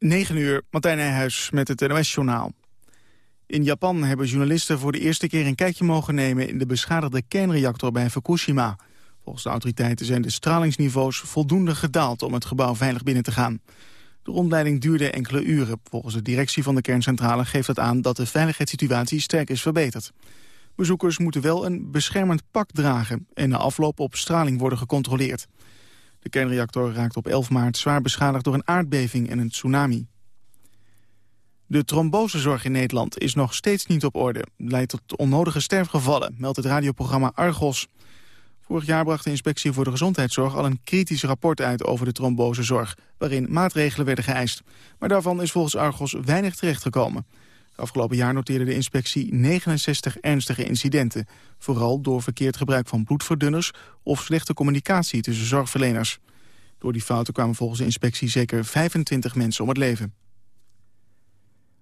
9 uur, Martijn Nijhuis met het NOS-journaal. In Japan hebben journalisten voor de eerste keer een kijkje mogen nemen... in de beschadigde kernreactor bij Fukushima. Volgens de autoriteiten zijn de stralingsniveaus voldoende gedaald... om het gebouw veilig binnen te gaan. De rondleiding duurde enkele uren. Volgens de directie van de kerncentrale geeft dat aan... dat de veiligheidssituatie sterk is verbeterd. Bezoekers moeten wel een beschermend pak dragen... en na afloop op straling worden gecontroleerd. De kernreactor raakt op 11 maart zwaar beschadigd door een aardbeving en een tsunami. De trombosezorg in Nederland is nog steeds niet op orde. Leidt tot onnodige sterfgevallen, meldt het radioprogramma Argos. Vorig jaar bracht de Inspectie voor de Gezondheidszorg al een kritisch rapport uit over de trombosezorg, waarin maatregelen werden geëist. Maar daarvan is volgens Argos weinig terechtgekomen. Afgelopen jaar noteerde de inspectie 69 ernstige incidenten. Vooral door verkeerd gebruik van bloedverdunners of slechte communicatie tussen zorgverleners. Door die fouten kwamen volgens de inspectie zeker 25 mensen om het leven.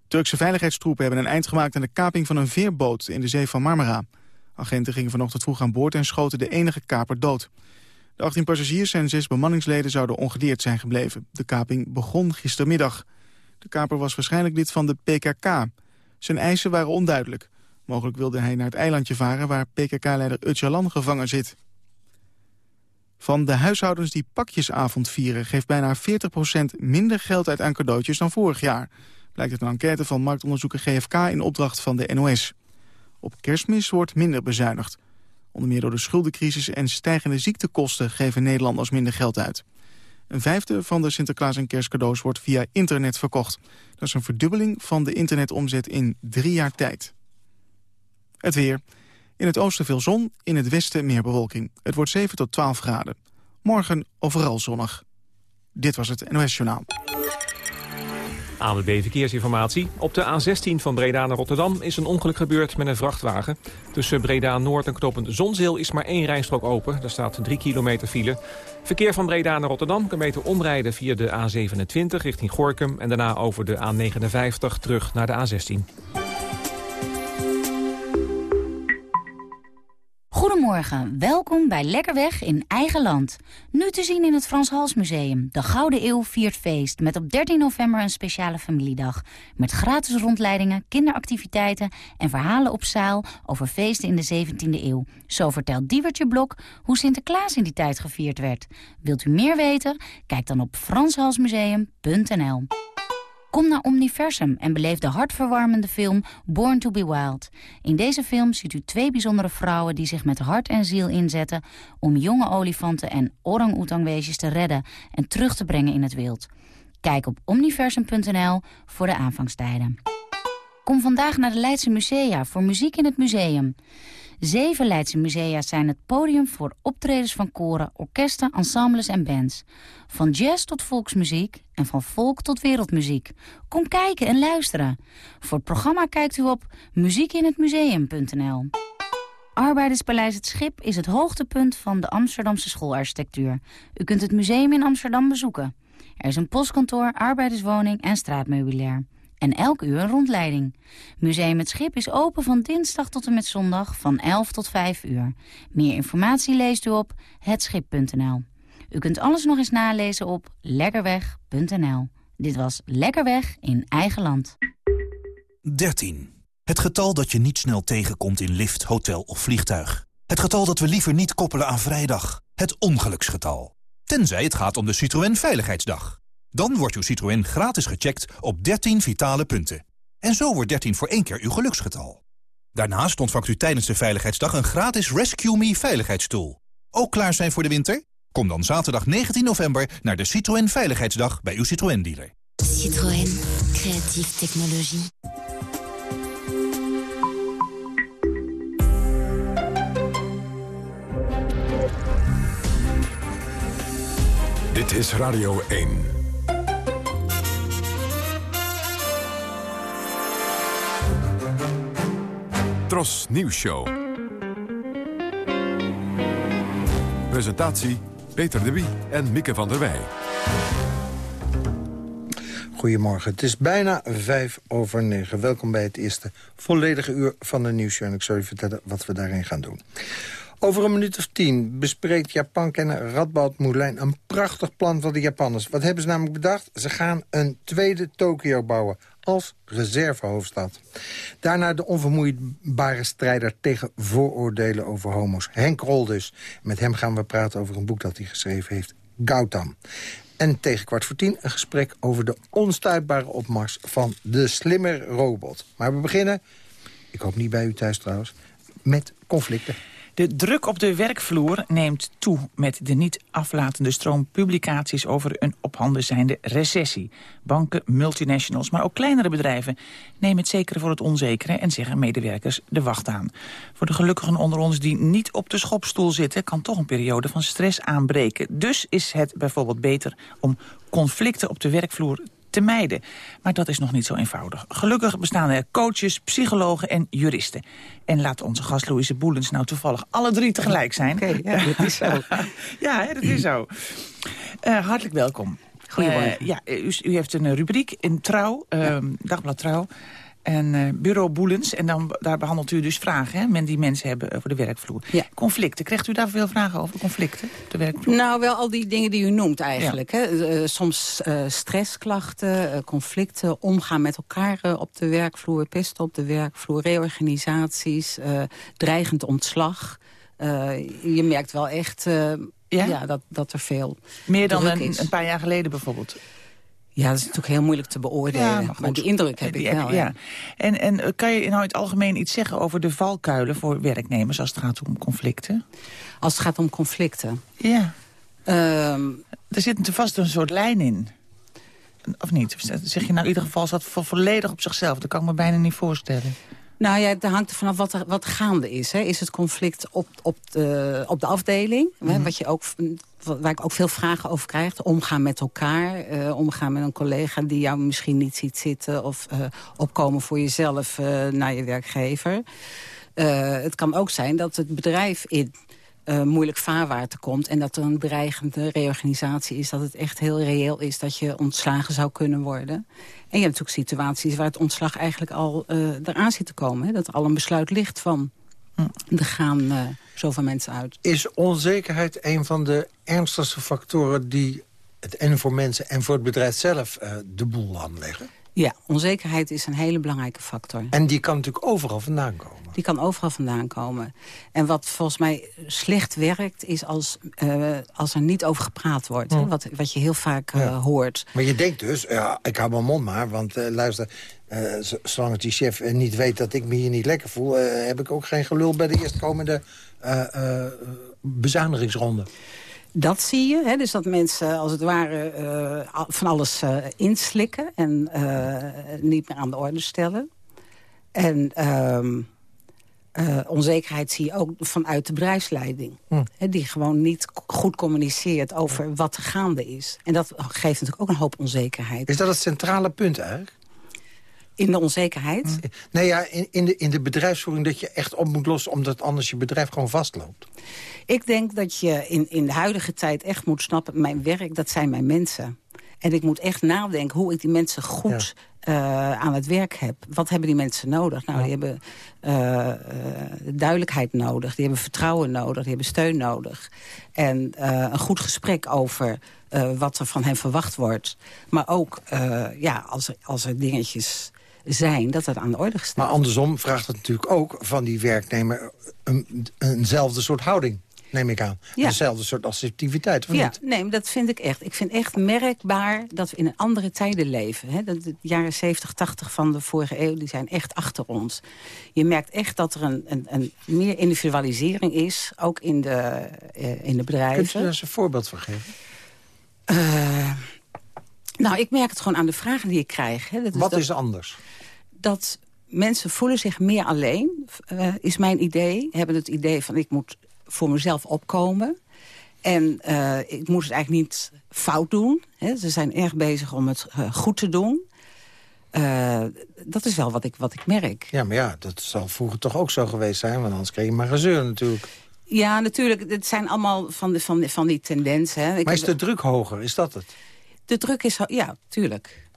Turkse veiligheidstroepen hebben een eind gemaakt aan de kaping van een veerboot in de zee van Marmara. Agenten gingen vanochtend vroeg aan boord en schoten de enige kaper dood. De 18 passagiers en zes bemanningsleden zouden ongedeerd zijn gebleven. De kaping begon gistermiddag. De kaper was waarschijnlijk lid van de PKK. Zijn eisen waren onduidelijk. Mogelijk wilde hij naar het eilandje varen waar PKK-leider Öcalan gevangen zit. Van de huishoudens die pakjesavond vieren... geeft bijna 40% minder geld uit aan cadeautjes dan vorig jaar. Blijkt uit een enquête van marktonderzoeker GFK in opdracht van de NOS. Op kerstmis wordt minder bezuinigd. Onder meer door de schuldencrisis en stijgende ziektekosten... geven Nederlanders minder geld uit. Een vijfde van de Sinterklaas en kerstcadeaus wordt via internet verkocht. Dat is een verdubbeling van de internetomzet in drie jaar tijd. Het weer. In het oosten veel zon, in het westen meer bewolking. Het wordt 7 tot 12 graden. Morgen overal zonnig. Dit was het NOS Journaal. ANWB Verkeersinformatie. Op de A16 van Breda naar Rotterdam is een ongeluk gebeurd met een vrachtwagen. Tussen Breda Noord en knooppunt Zonzeel is maar één rijstrook open. Daar staat 3 kilometer file. Verkeer van Breda naar Rotterdam kan beter omrijden via de A27 richting Gorkum... en daarna over de A59 terug naar de A16. Goedemorgen, welkom bij Lekkerweg in eigen land. Nu te zien in het Frans Hals Museum. De Gouden Eeuw viert feest met op 13 november een speciale familiedag. Met gratis rondleidingen, kinderactiviteiten en verhalen op zaal over feesten in de 17e eeuw. Zo vertelt Diewertje Blok hoe Sinterklaas in die tijd gevierd werd. Wilt u meer weten? Kijk dan op franshalsmuseum.nl. Kom naar Omniversum en beleef de hartverwarmende film Born to be Wild. In deze film ziet u twee bijzondere vrouwen die zich met hart en ziel inzetten... om jonge olifanten en orang-oetangweesjes te redden en terug te brengen in het wild. Kijk op omniversum.nl voor de aanvangstijden. Kom vandaag naar de Leidse Musea voor muziek in het museum. Zeven Leidse musea zijn het podium voor optredens van koren, orkesten, ensembles en bands. Van jazz tot volksmuziek en van volk tot wereldmuziek. Kom kijken en luisteren. Voor het programma kijkt u op muziekinhetmuseum.nl. Arbeiderspaleis Het Schip is het hoogtepunt van de Amsterdamse schoolarchitectuur. U kunt het museum in Amsterdam bezoeken. Er is een postkantoor, arbeiderswoning en straatmeubilair en elk uur een rondleiding. Museum Het Schip is open van dinsdag tot en met zondag van 11 tot 5 uur. Meer informatie leest u op hetschip.nl. U kunt alles nog eens nalezen op lekkerweg.nl. Dit was Lekkerweg in eigen land. 13. Het getal dat je niet snel tegenkomt in lift, hotel of vliegtuig. Het getal dat we liever niet koppelen aan vrijdag. Het ongeluksgetal. Tenzij het gaat om de Citroën Veiligheidsdag. Dan wordt uw Citroën gratis gecheckt op 13 vitale punten. En zo wordt 13 voor één keer uw geluksgetal. Daarnaast ontvangt u tijdens de Veiligheidsdag een gratis Rescue Me veiligheidstoel. Ook klaar zijn voor de winter? Kom dan zaterdag 19 november naar de Citroën Veiligheidsdag bij uw Citroën-dealer. Citroën. Creatieve technologie. Dit is Radio 1. Tros Nieuws Show. Presentatie Peter de Wie en Mieke van der Wij. Goedemorgen, het is bijna vijf over negen. Welkom bij het eerste volledige uur van de nieuwsshow. En ik zal u vertellen wat we daarin gaan doen. Over een minuut of tien bespreekt Japan-kenner Radboud Moulijn... een prachtig plan van de Japanners. Wat hebben ze namelijk bedacht? Ze gaan een tweede Tokio bouwen als reservehoofdstad. Daarna de onvermoeibare strijder tegen vooroordelen over homo's. Henk Rol dus. Met hem gaan we praten over een boek dat hij geschreven heeft. Gautam. En tegen kwart voor tien een gesprek over de onstuitbare opmars van de slimme robot. Maar we beginnen, ik hoop niet bij u thuis trouwens, met conflicten. De druk op de werkvloer neemt toe met de niet aflatende stroom publicaties over een op handen zijnde recessie. Banken, multinationals, maar ook kleinere bedrijven nemen het zekere voor het onzekere en zeggen medewerkers de wacht aan. Voor de gelukkigen onder ons die niet op de schopstoel zitten kan toch een periode van stress aanbreken. Dus is het bijvoorbeeld beter om conflicten op de werkvloer te mijden. Maar dat is nog niet zo eenvoudig. Gelukkig bestaan er coaches, psychologen en juristen. En laat onze gast Louise Boelens nou toevallig alle drie tegelijk zijn. Oké, ja, dat is zo. ja, dat is zo. Uh, hartelijk welkom. Goedemorgen. Uh, ja, u, u, heeft een rubriek in Trouw, uh, Dagblad Trouw en uh, bureau Boelens. En dan, daar behandelt u dus vragen hè, men die mensen hebben over de werkvloer. Ja. Conflicten, krijgt u daar veel vragen over, conflicten op de werkvloer? Nou, wel al die dingen die u noemt eigenlijk. Ja. Hè. Uh, soms uh, stressklachten, conflicten, omgaan met elkaar op de werkvloer... pesten op de werkvloer, reorganisaties, dreigend ontslag. je merkt wel echt ja? ja? dat, dat er veel Meer dan een, een, paar jaar geleden bijvoorbeeld? Ja, dat is natuurlijk heel moeilijk te beoordelen. Ja, maar, maar, die indruk heb die ik wel. Ja. ja. En, en kan je nou in het algemeen iets zeggen over de valkuilen voor werknemers... als het gaat om conflicten? Als het gaat om conflicten? Ja. Um, er zit er vast een soort lijn in. Of niet? Zeg je nou in ieder geval zat volledig op zichzelf? Dat kan ik me bijna niet voorstellen. Nou ja, het hangt er vanaf wat er, wat gaande is. Hè. Is het conflict op, op, de, op de afdeling? Mm hè, wat je ook, waar ik ook veel vragen over krijg. Omgaan met elkaar. Uh, omgaan met een collega die jou misschien niet ziet zitten. Of uh, opkomen voor jezelf uh, naar je werkgever. het kan ook zijn dat het bedrijf in uh, moeilijk vaarwater komt... en dat er een dreigende reorganisatie is... dat het echt heel reëel is dat je ontslagen zou kunnen worden. En je hebt natuurlijk situaties waar het ontslag eigenlijk al uh, eraan zit te komen. Hè? Dat al een besluit ligt van... er gaan uh, zoveel mensen uit. Is onzekerheid een van de ernstigste factoren... die het en voor mensen en voor het bedrijf zelf de boel aanleggen? Ja, onzekerheid is een hele belangrijke factor. En die kan natuurlijk overal vandaan komen. Die kan overal vandaan komen. En wat volgens mij slecht werkt, is als, uh, als er niet over gepraat wordt. Hè? Wat, wat je heel vaak uh, ja. hoort. Maar je denkt dus, ja, ik hou mijn mond maar, want uh, luister... zolang die chef niet weet dat ik me hier niet lekker voel... heb ik ook geen gelul bij de eerstkomende bezuinigingsronde. Dat zie je, hè? dus dat mensen als het ware uh, van alles uh, inslikken... en uh, niet meer aan de orde stellen. En onzekerheid zie je ook vanuit de bedrijfsleiding. Hm. Hè, die gewoon niet goed communiceert over wat er gaande is. En dat geeft natuurlijk ook een hoop onzekerheid. Is dat het centrale punt eigenlijk? In de onzekerheid? Nee, ja, in, in, de, in de bedrijfsvoering dat je echt op moet lossen... omdat anders je bedrijf gewoon vastloopt. Ik denk dat je in, in de huidige tijd echt moet snappen... mijn werk, dat zijn mijn mensen. En ik moet echt nadenken hoe ik die mensen goed ja. uh, aan het werk heb. Wat hebben die mensen nodig? Nou, ja. die hebben uh, uh, duidelijkheid nodig. Die hebben vertrouwen nodig. Die hebben steun nodig. En een goed gesprek over wat er van hen verwacht wordt. Maar ook ja, als, er, als er dingetjes zijn, dat dat aan de orde gesteld Maar andersom vraagt het natuurlijk ook van die werknemer... een, eenzelfde soort houding neem ik aan. Ja. Dezelfde soort assertiviteit, of ja, niet? nee, dat vind ik echt. Ik vind echt merkbaar dat we in andere tijden leven. Hè. De, de jaren 70, 80 van de vorige eeuw die zijn echt achter ons. Je merkt echt dat er een, een, een meer individualisering is, ook in de, uh, in de bedrijven. Kunt u daar eens een voorbeeld van geven? Uh, nou, ik merk het gewoon aan de vragen die ik krijg. Hè. Dat Wat dat, is anders? Dat mensen voelen zich meer alleen, uh, is mijn idee. Hebben het idee van ik moet voor mezelf opkomen. En uh, ik moet het eigenlijk niet fout doen. Hè. Ze zijn erg bezig om het uh, goed te doen. Uh, dat is wel wat ik, wat ik merk. Ja, maar ja, dat zal vroeger toch ook zo geweest zijn. Want anders kreeg je maar gezeur natuurlijk. Ja, natuurlijk. Het zijn allemaal van, de, van, van die tendensen. Maar is de druk hoger? Is dat het? De druk is... Ja, tuurlijk.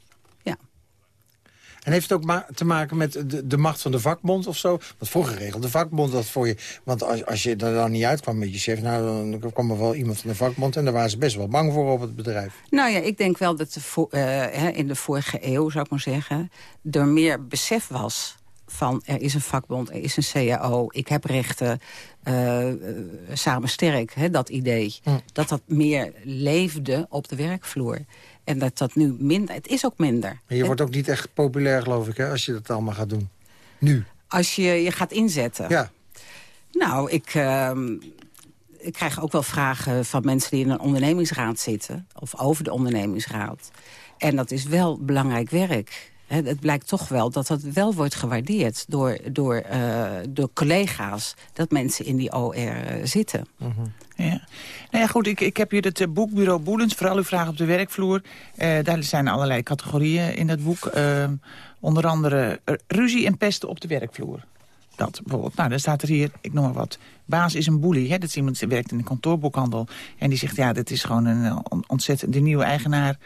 En heeft het ook ma te maken met de, de macht van de vakbond of zo? Want vroeger regelde de vakbond dat voor je. Want als, als je er dan niet uitkwam met je chef... Nou, dan kwam er wel iemand van de vakbond... en daar waren ze best wel bang voor op het bedrijf. Nou ja, ik denk wel dat de uh, in de vorige eeuw, zou ik maar zeggen... er meer besef was van er is een vakbond, er is een CAO, ik heb rechten, uh, samen sterk, hè, dat idee. Dat dat meer leefde op de werkvloer. En dat dat nu minder, het is ook minder. Maar je wordt ook niet echt populair, geloof ik, hè, als je dat allemaal gaat doen. Nu. Als je je gaat inzetten. Ja. Nou, ik, uh, ik krijg ook wel vragen van mensen die in een ondernemingsraad zitten. Of over de ondernemingsraad. En dat is wel belangrijk werk het blijkt toch wel dat dat wel wordt gewaardeerd door, door, uh, door collega's... dat mensen in die OR uh, eh, zitten. Mm -hmm. ja. Nou ja, goed, ik, ik heb hier het uh, boekbureau Boelens, vooral uw vraag op de werkvloer. daar zijn allerlei categorieën in het boek. onder andere ruzie en pesten op de werkvloer. Dat bijvoorbeeld. Nou, dan staat er hier, ik noem maar wat. Baas is een boelie. Hè? Dat is iemand die werkt in een kantoorboekhandel. En die zegt, ja, dit is gewoon een ontzettend... de nieuwe eigenaar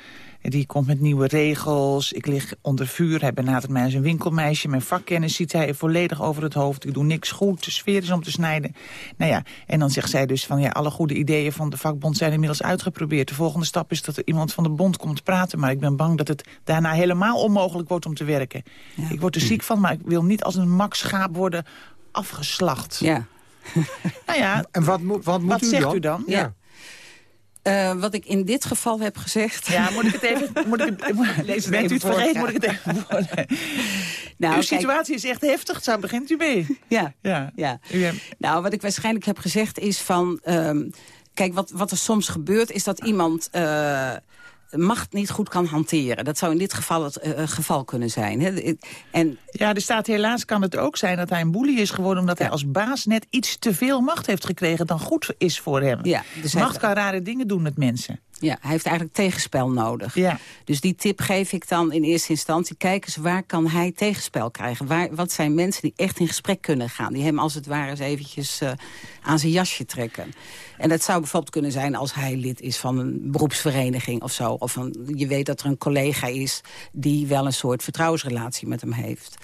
die komt met nieuwe regels. Ik lig onder vuur. Hij benadert mij als een winkelmeisje. Mijn vakkennis ziet hij volledig over het hoofd. Ik doe niks goed. De sfeer is om te snijden. Nou ja, en dan zegt zij dus van... ja, alle goede ideeën van de vakbond zijn inmiddels uitgeprobeerd. De volgende stap is dat er iemand van de bond komt praten. Maar ik ben bang dat het daarna helemaal onmogelijk wordt om te werken. Ik word er ziek van, maar ik wil niet als een makschaap worden afgeslacht. Ja. nou ja, en wat, moet, wat, moet wat u zegt dan? u dan? Ja. Uh, wat ik in dit geval heb gezegd... Ja, moet ik het even... Moet ik het, moet, Lees het bent u het vergeten, moet ik het even nou, Uw situatie is echt heftig, zo begint u mee. Ja, ja. ja. Nou, wat ik waarschijnlijk heb gezegd is van... Um, kijk, wat, wat er soms gebeurt is dat iemand... Uh, macht niet goed kan hanteren. Dat zou in dit geval het uh, geval kunnen zijn. Hè? En, ja, er staat helaas kan het ook zijn dat hij een boelie is geworden... omdat hij als baas net iets te veel macht heeft gekregen... dan goed is voor hem. Ja, dus macht kan rare dingen doen met mensen. Ja, hij heeft eigenlijk tegenspel nodig. Ja. Dus die tip geef ik dan in eerste instantie. Kijk eens, waar kan hij tegenspel krijgen? Waar, wat zijn mensen die echt in gesprek kunnen gaan? Die hem als het ware eens eventjes uh, aan zijn jasje trekken. En dat zou bijvoorbeeld kunnen zijn als hij lid is van een beroepsvereniging of zo. Of een, je weet dat er een collega is die wel een soort vertrouwensrelatie met hem heeft.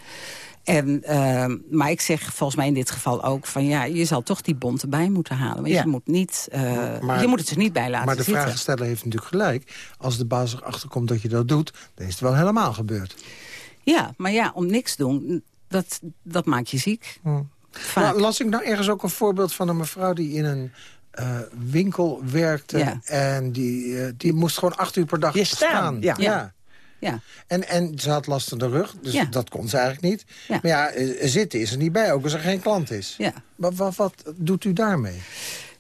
En, uh, maar ik zeg volgens mij in dit geval ook van ja, je zal toch die bond erbij moeten halen. Want ja. je, moet niet, uh, maar, je moet het er niet bij laten Maar de zitten. vraagsteller heeft natuurlijk gelijk. Als de baas erachter komt dat je dat doet, dan is het wel helemaal gebeurd. Ja, maar ja, om niks doen, dat, dat maakt je ziek. Hm. Maar las ik nou ergens ook een voorbeeld van een mevrouw die in een uh, winkel werkte. Ja. En die, uh, die moest gewoon acht uur per dag je staan. staan. Ja. ja. Ja. En, en ze had last van de rug, dus ja. dat kon ze eigenlijk niet. Ja. Maar ja, zitten is er niet bij, ook als er geen klant is. Ja. Maar wat, wat doet u daarmee?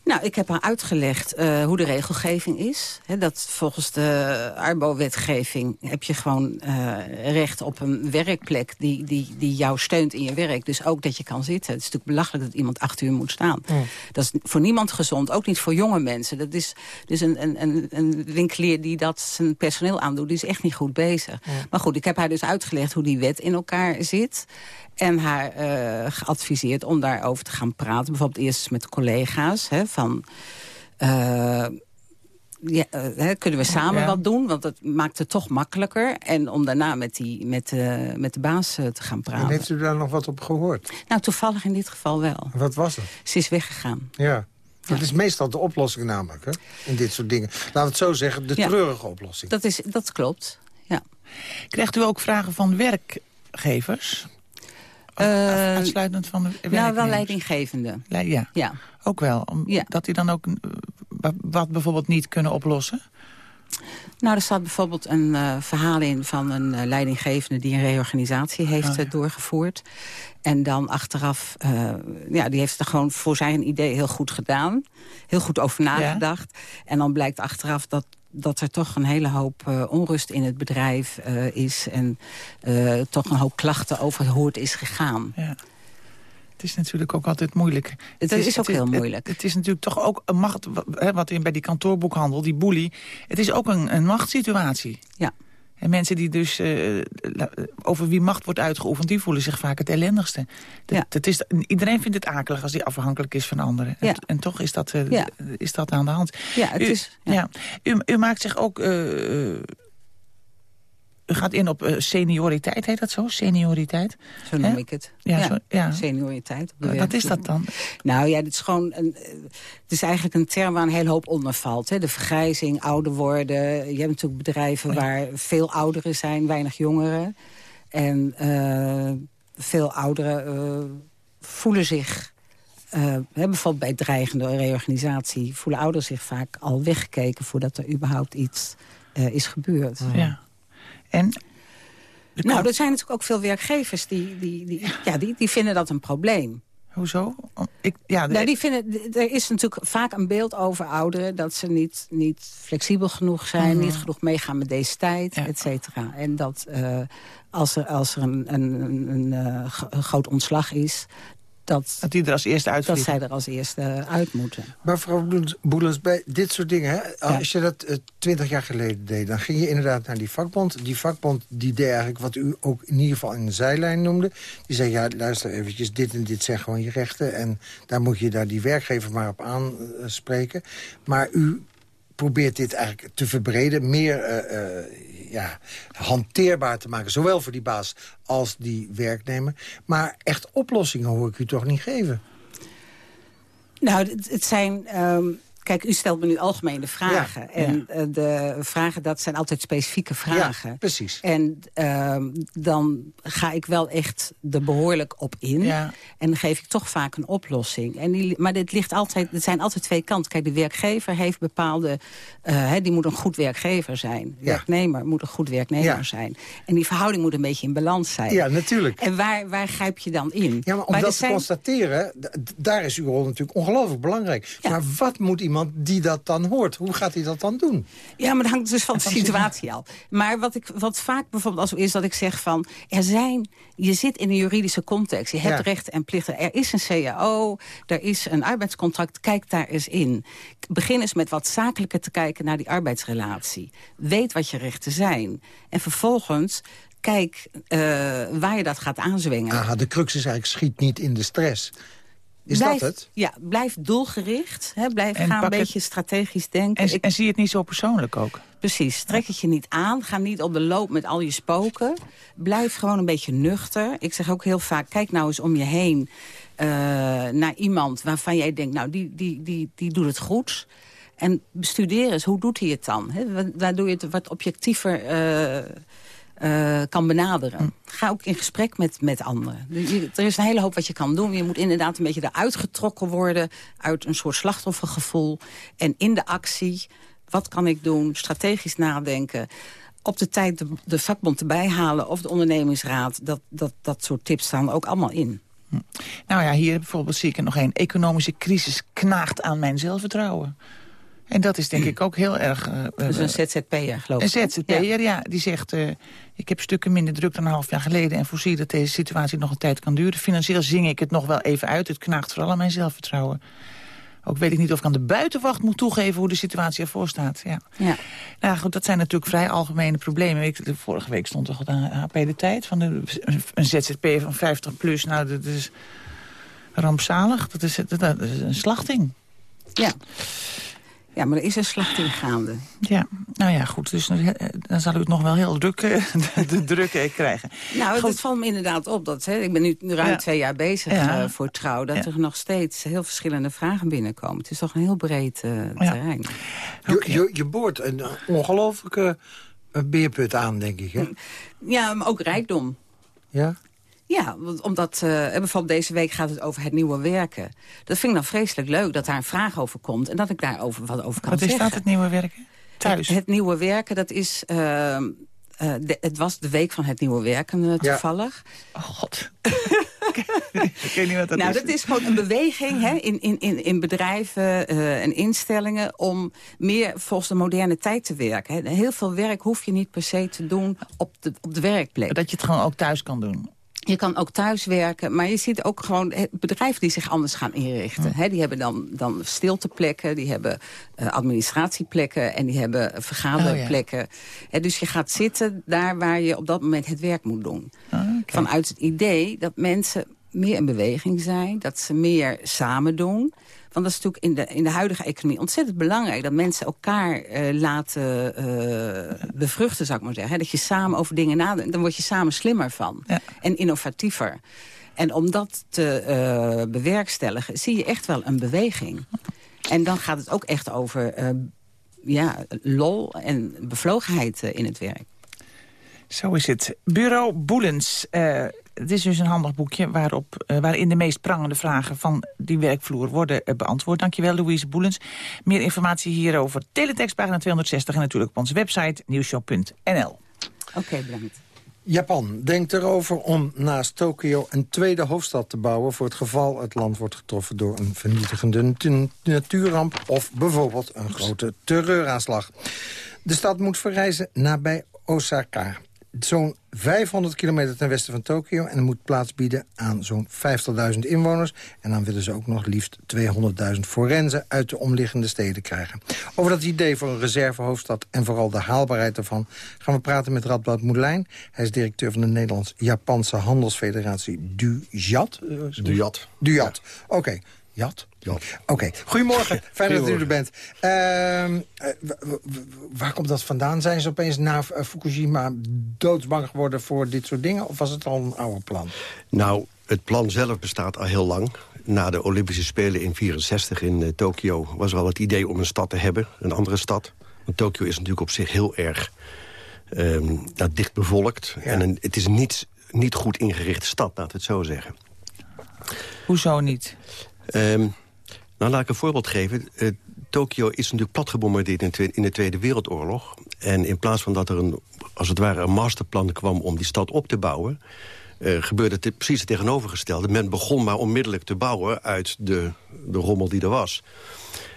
Nou, ik heb haar uitgelegd uh, hoe de regelgeving is. He, dat volgens de Arbo-wetgeving heb je gewoon uh, recht op een werkplek... Die, die, die jou steunt in je werk. Dus ook dat je kan zitten. Het is natuurlijk belachelijk dat iemand acht uur moet staan. Mm. Dat is voor niemand gezond, ook niet voor jonge mensen. Dat is dus een, een, een winkelier die dat zijn personeel aandoet... die is echt niet goed bezig. Mm. Maar goed, ik heb haar dus uitgelegd hoe die wet in elkaar zit en haar uh, geadviseerd om daarover te gaan praten. Bijvoorbeeld eerst met collega's. Hè, van, uh, ja, uh, kunnen we samen ja. wat doen? Want dat maakt het toch makkelijker. En om daarna met, die, met, met de baas te gaan praten. En heeft u daar nog wat op gehoord? Nou, toevallig in dit geval wel. Wat was het? Ze is weggegaan. Ja. Dat ja. is meestal de oplossing namelijk, hè? in dit soort dingen. Laten we het zo zeggen, de treurige oplossing. Dat, is, dat klopt, ja. Krijgt u ook vragen van werkgevers? Uh, uitsluitend van de Nou, wel leidinggevende. Le ja. ja, ook wel. Om, ja. Dat die dan ook wat bijvoorbeeld niet kunnen oplossen? Nou, er staat bijvoorbeeld een uh, verhaal in van een uh, leidinggevende... die een reorganisatie heeft oh, ja. doorgevoerd. En dan achteraf, ja, die heeft er gewoon voor zijn idee heel goed gedaan. Heel goed over nagedacht. Ja. En dan blijkt achteraf dat dat er toch een hele hoop uh, onrust in het bedrijf uh, is... en uh, toch een hoop klachten over hoe het is gegaan. Ja. Het is natuurlijk ook altijd moeilijk. Het, het is, ook het heel is, moeilijk. Het, het, is natuurlijk toch ook een macht... Wat in bij die kantoorboekhandel, die boelie... het is ook een, een machtssituatie. Ja. En mensen die dus uh, over wie macht wordt uitgeoefend... die voelen zich vaak het ellendigste. Dat, ja. dat is, iedereen vindt het akelig als die afhankelijk is van anderen. Ja. En, en, toch is dat, uh, ja. is dat aan de hand. Ja, het u, is, ja. U, u, maakt zich ook... Uh, u gaat in op uh, senioriteit, heet dat zo? Senioriteit? Zo noem ik het. Ja, ja. Zo, ja. senioriteit. Wat is dat dan? Nou ja, dit is gewoon een, het is eigenlijk een term waar een hele hoop onder valt. Hè. De vergrijzing, ouder worden. Je hebt natuurlijk bedrijven oh waar veel ouderen zijn, weinig jongeren. En uh, veel ouderen uh, voelen zich... Uh, bijvoorbeeld bij dreigende reorganisatie... voelen ouderen zich vaak al weggekeken... voordat er überhaupt iets is gebeurd. Ja. En nou, er zijn natuurlijk ook veel werkgevers die, die, die, ja, die, die vinden dat een probleem. Hoezo? Ik, ja, nou, die vinden, er is natuurlijk vaak een beeld over ouderen... dat ze niet, niet flexibel genoeg zijn, Mhm. niet genoeg meegaan met deze tijd, et cetera. En dat uh, als er, als er een, een, een, een, een groot ontslag is... Dat, dat die er als eerste uit Dat zij er als eerste uit moeten. Maar mevrouw Boelens, bij dit soort dingen... Hè, als je dat twintig uh, jaar geleden deed... dan ging je inderdaad naar die vakbond. Die vakbond die deed eigenlijk wat u ook in ieder geval in de zijlijn noemde. Die zei, ja, luister eventjes, dit en dit zijn gewoon je rechten... en daar moet je daar die werkgever maar op aanspreken. Maar u probeert dit eigenlijk te verbreden, meer uh, ja, hanteerbaar te maken. Zowel voor die baas als die werknemer. Maar echt oplossingen hoor ik u toch niet geven? Nou, het, zijn... Um... Kijk, u stelt me nu algemene vragen. Ja, en ja. de vragen, dat zijn altijd specifieke vragen. Ja, precies. En uh, dan ga ik wel echt er behoorlijk op in. En dan geef ik toch vaak een oplossing. En die, maar dit ligt altijd, het zijn altijd twee kanten. Kijk, de werkgever heeft bepaalde... Uh, die moet een goed werkgever zijn. Werknemer moet een goed werknemer zijn. En die verhouding moet een beetje in balans zijn. Ja, natuurlijk. En waar, waar grijp je dan in? Ja, maar om er dat te zijn- constateren, daar is uw rol natuurlijk ongelooflijk belangrijk. Ja. Maar wat moet iemand die dat dan hoort? Hoe gaat hij dat dan doen? Ja, maar dat hangt dus van de situatie al. Maar wat, ik, wat vaak bijvoorbeeld als is dat ik zeg van... er zijn, je zit in een juridische context. Je hebt Ja. rechten en plichten. Er is een CAO, er is een arbeidscontract. Kijk daar eens in. Begin eens met wat zakelijker te kijken naar die arbeidsrelatie. Weet wat je rechten zijn. En vervolgens... Kijk eh, waar je dat gaat aanzwingen. Aha, de crux is eigenlijk schiet niet in de stress. Is blijf, dat het? Ja, blijf doelgericht. Hè, blijf En gaan een het- beetje strategisch denken. En, Ik- en zie het niet zo persoonlijk ook. Precies, trek het je niet aan. Ga niet op de loop met al je spoken. Blijf gewoon een beetje nuchter. Ik zeg ook heel vaak, kijk nou eens om je heen... eh, naar iemand waarvan jij denkt, nou, die, die, die, die doet het goed. En bestudeer eens, hoe doet hij het dan? Hè? Wa- Waardoor je het wat objectiever eh, eh, kan benaderen. Ga ook in gesprek met, met anderen. Je- er is een hele hoop wat je kan doen. Je moet inderdaad een beetje eruit getrokken worden... uit een soort slachtoffergevoel. En in de actie, wat kan ik doen? Strategisch nadenken. Op de tijd de, de vakbond erbij halen of de ondernemingsraad. Dat, dat, dat soort tips staan ook allemaal in. Nou ja, hier bijvoorbeeld zie ik er nog één. Economische crisis knaagt aan mijn zelfvertrouwen. En dat is denk ik ook heel erg... Dat is eh, een ZZP'er, geloof Een ik. ZZP'er, Ja. ja. die zegt... eh, ik heb stukken minder druk dan een half jaar geleden... en voorzie dat deze situatie nog een tijd kan duren. Financieel zing ik het nog wel even uit. Het knaagt vooral aan mijn zelfvertrouwen. Ook weet ik niet of ik aan de buitenwacht moet toegeven... hoe de situatie ervoor staat. Ja. Ja. Nou goed, dat zijn natuurlijk vrij algemene problemen. Ik, de, vorige week stond toch aan HP de tijd... van de, een ZZP van 50 plus. Nou, dat is rampzalig. Dat is, dat is een slachting. Ja. Ja, maar er is een slachting gaande. Ja, nou ja, goed. Dus dan, dan zal u het nog wel heel druk, eh, de druk eh, krijgen. Nou, Goed. het valt me inderdaad op. Dat, hè, ik ben nu ruim Ja. twee jaar bezig Ja. eh, voor Trouw. Dat Ja. er nog steeds heel verschillende vragen binnenkomen. Het is toch een heel breed eh, terrein. Je, je, je boort een ongelooflijke eh, beerput aan, denk ik. Hè? Ja, maar ook rijkdom. Ja? Ja, want omdat eh, bijvoorbeeld deze week gaat het over het nieuwe werken. Dat vind ik dan vreselijk leuk dat daar een vraag over komt. En dat ik daarover wat over kan Wat is zeggen. dat, het nieuwe werken? Thuis? Het, het nieuwe werken, dat is... eh, eh, de- het was de week van het nieuwe werken eh, toevallig. Oh god. ik weet niet wat dat nou, is. dat is gewoon een beweging hè, in, in, in, in bedrijven eh, en instellingen... om meer volgens de moderne tijd te werken. Hè. Heel veel werk hoef je niet per se te doen op de, op de werkplek. Dat je het gewoon ook thuis kan doen. Je kan ook thuis werken, maar je ziet ook gewoon bedrijven die zich anders gaan inrichten. Die hebben dan, dan stilteplekken, die hebben eh, administratieplekken en die hebben vergaderplekken. Hè, dus je gaat zitten daar waar je op dat moment het werk moet doen. Ah. Vanuit het idee dat mensen meer in beweging zijn. Dat ze meer samen doen. Want dat is natuurlijk in de, in de huidige economie ontzettend belangrijk... dat mensen elkaar uh, laten uh, bevruchten, zou ik maar zeggen. Dat je samen over dingen nadenkt, dan word je samen slimmer van. Ja. En innovatiever. En om dat te uh, bewerkstelligen, zie je echt wel een beweging. En dan gaat het ook echt over ja, lol en bevlogenheid in het werk. Zo is het. Bureau Boelens. Uh, het is dus een handig boekje waarop, uh, waarin de meest prangende vragen van die werkvloer worden uh, beantwoord. Dankjewel Louise Boelens. Meer informatie hierover teletextpagina 260 en natuurlijk op onze website nieuwshow.nl. Oké, okay, bedankt. Japan denkt erover om naast Tokio een tweede hoofdstad te bouwen... voor het geval het land wordt getroffen door een vernietigende natuurramp... of bijvoorbeeld een grote terreuraanslag. De stad moet verrijzen nabij Osaka zo'n 500 kilometer ten westen van Tokio... en moet plaats bieden aan zo'n 50.000 inwoners. En dan willen ze ook nog liefst 200.000 forensen uit de omliggende steden krijgen. Over dat idee voor een reservehoofdstad en vooral de haalbaarheid ervan... gaan we praten met Radboud Moulijn. Hij is directeur van de Nederlands-Japanse Handelsfederatie DUJAT. DUJAT. DUJAT, oké. Jat? Oké, goedemorgen. Fijn dat u er bent. Uh, waar komt dat vandaan? Zijn ze opeens na eh, Fukushima doodsbang geworden voor dit soort dingen? Of was het al een oude plan? Nou, het plan zelf bestaat al heel lang. Na de Olympische Spelen in 64 in uh, Tokio was er al het idee om een stad te hebben. Een andere stad. Want Tokio is natuurlijk op zich heel erg um, dicht bevolkt. En een, het is niet, niet goed ingerichte stad, laat het zo zeggen. Hoezo niet? Um, nou, laat ik een voorbeeld geven. Uh, Tokio is natuurlijk plat gebombardeerd in, in, de Tweede Wereldoorlog. En in plaats van dat er een, als het ware een masterplan kwam om die stad op te bouwen... Uh, gebeurde het precies het tegenovergestelde. Men begon maar onmiddellijk te bouwen uit de, de rommel die er was.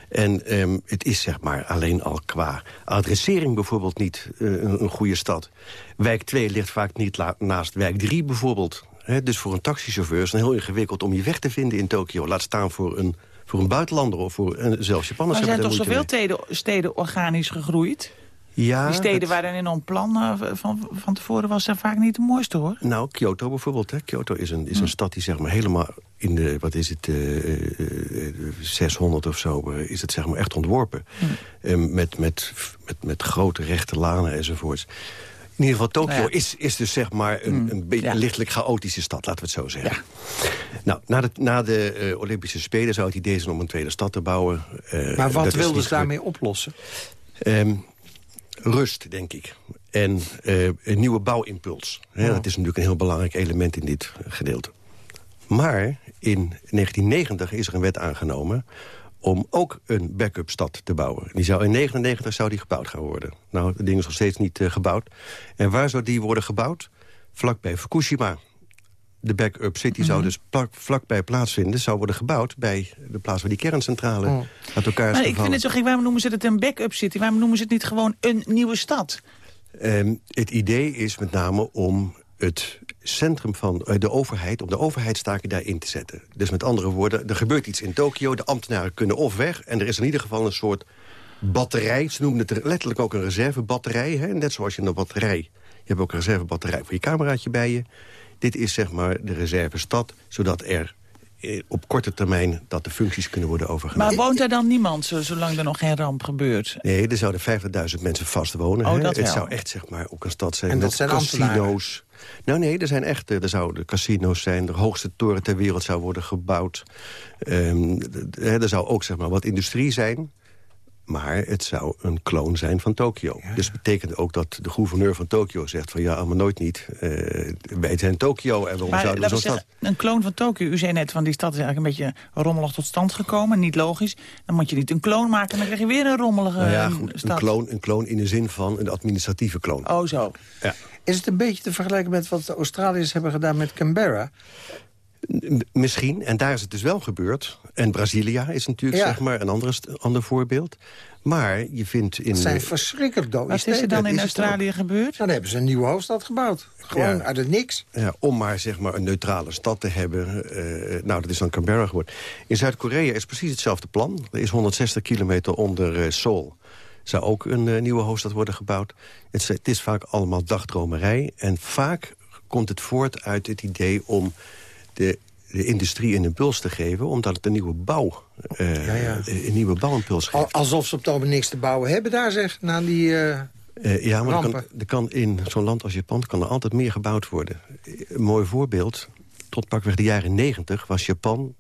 En um, het is zeg maar alleen al qua adressering bijvoorbeeld niet uh, een, een, goede stad. Wijk 2 ligt vaak niet naast wijk 3 bijvoorbeeld dus voor een taxichauffeur is het heel ingewikkeld om je weg te vinden in Tokio. Laat staan voor een, voor een buitenlander of voor een, zelfs Japanners. Maar er zijn toch zoveel steden, steden organisch gegroeid? Ja, die steden waar een enorm plan uh, van, van tevoren was, zijn vaak niet de mooiste, hoor. Nou, Kyoto bijvoorbeeld. Hè. Kyoto is een, is een stad die zeg maar helemaal in de, wat is het, uh, uh, 600 of zo, is het zeg maar echt ontworpen. Hm. met, met, met, met grote rechte lanen enzovoorts. In ieder geval, Tokio nou is, is dus zeg maar een, mm, een beetje lichtelijk chaotische stad, laten we het zo zeggen. Ja. Nou, na de, na de uh, Olympische Spelen zou het idee zijn om een tweede stad te bouwen. Uh, maar wat wilden ze daarmee oplossen? Um, rust, denk ik. En uh, een nieuwe bouwimpuls. Oh. Dat is natuurlijk een heel belangrijk element in dit gedeelte. Maar in 1990 is er een wet aangenomen om ook een backup stad te bouwen. Die zou in 1999 zou die gebouwd gaan worden. Nou, het ding is nog steeds niet uh, gebouwd. En waar zou die worden gebouwd? Vlakbij Fukushima. De backup city zou mhm. dus plak, vlakbij plaatsvinden. Zou worden gebouwd bij de plaats waar die kerncentrale oh. uit elkaar is Maar ik vind het zo gek, waarom noemen ze het een backup city? Waarom noemen ze het niet gewoon een nieuwe stad? Um, het idee is met name om het centrum van eh, de overheid... om de overheidstaken daarin te zetten. Dus met andere woorden, er gebeurt iets in Tokio... de ambtenaren kunnen of weg... en er is in ieder geval een soort batterij. Ze noemen het letterlijk ook een reservebatterij. Hè? Net zoals je een batterij... je hebt ook een reservebatterij voor je cameraatje bij je. Dit is zeg maar de reservestad, zodat er eh, op korte termijn dat de functies kunnen worden overgenomen. Maar woont er dan niemand, zolang er nog geen ramp gebeurt? Nee, er zouden 50.000 mensen vast wonen. Oh, het zou echt zeg maar, ook een stad zijn en met casino's. Nou nee, er zijn echt, er zouden casino's zijn. De hoogste toren ter wereld zou worden gebouwd. Um, er zou ook zeg maar, wat industrie zijn. Maar het zou een kloon zijn van Tokio. Dus dat betekent ook dat de gouverneur van Tokio zegt... van ja, allemaal nooit niet. Uh, wij zijn Tokio en waarom maar, zouden we zo stad... Een kloon van Tokio, u zei net van die stad is eigenlijk een beetje rommelig tot stand gekomen. Niet logisch. Dan moet je niet een kloon maken en dan krijg je weer een rommelige nou ja, goed, stad. Een kloon, een kloon in de zin van een administratieve kloon. Oh zo. Ja. Is het een beetje te vergelijken met wat de Australiërs hebben gedaan met Canberra? Misschien, en daar is het dus wel gebeurd. En Brazilia is natuurlijk zeg maar een ander, ander voorbeeld. Maar je vindt in... Het zijn verschrikkelijk dode Wat is er dan in Australië gebeurd? Dan hebben ze een nieuwe hoofdstad gebouwd. Gewoon uit het niks. Ja, om maar zeg maar een neutrale stad te hebben. Uh, nou, dat is dan Canberra geworden. In Zuid-Korea is precies hetzelfde plan. Er is 160 kilometer onder uh, Seoul zou ook een uh, nieuwe hoofdstad worden gebouwd. Het, het, is vaak allemaal dagdromerij. En vaak komt het voort uit het idee om de de industrie een impuls te geven... omdat het een nieuwe bouw, uh, ja, ja. een nieuwe bouwimpuls geeft. Alsof ze op het niks te bouwen hebben daar, zeg, na die uh, Ja, maar er kan, er kan, in zo'n land als Japan kan er altijd meer gebouwd worden. Een mooi voorbeeld, tot pakweg de jaren negentig was Japan...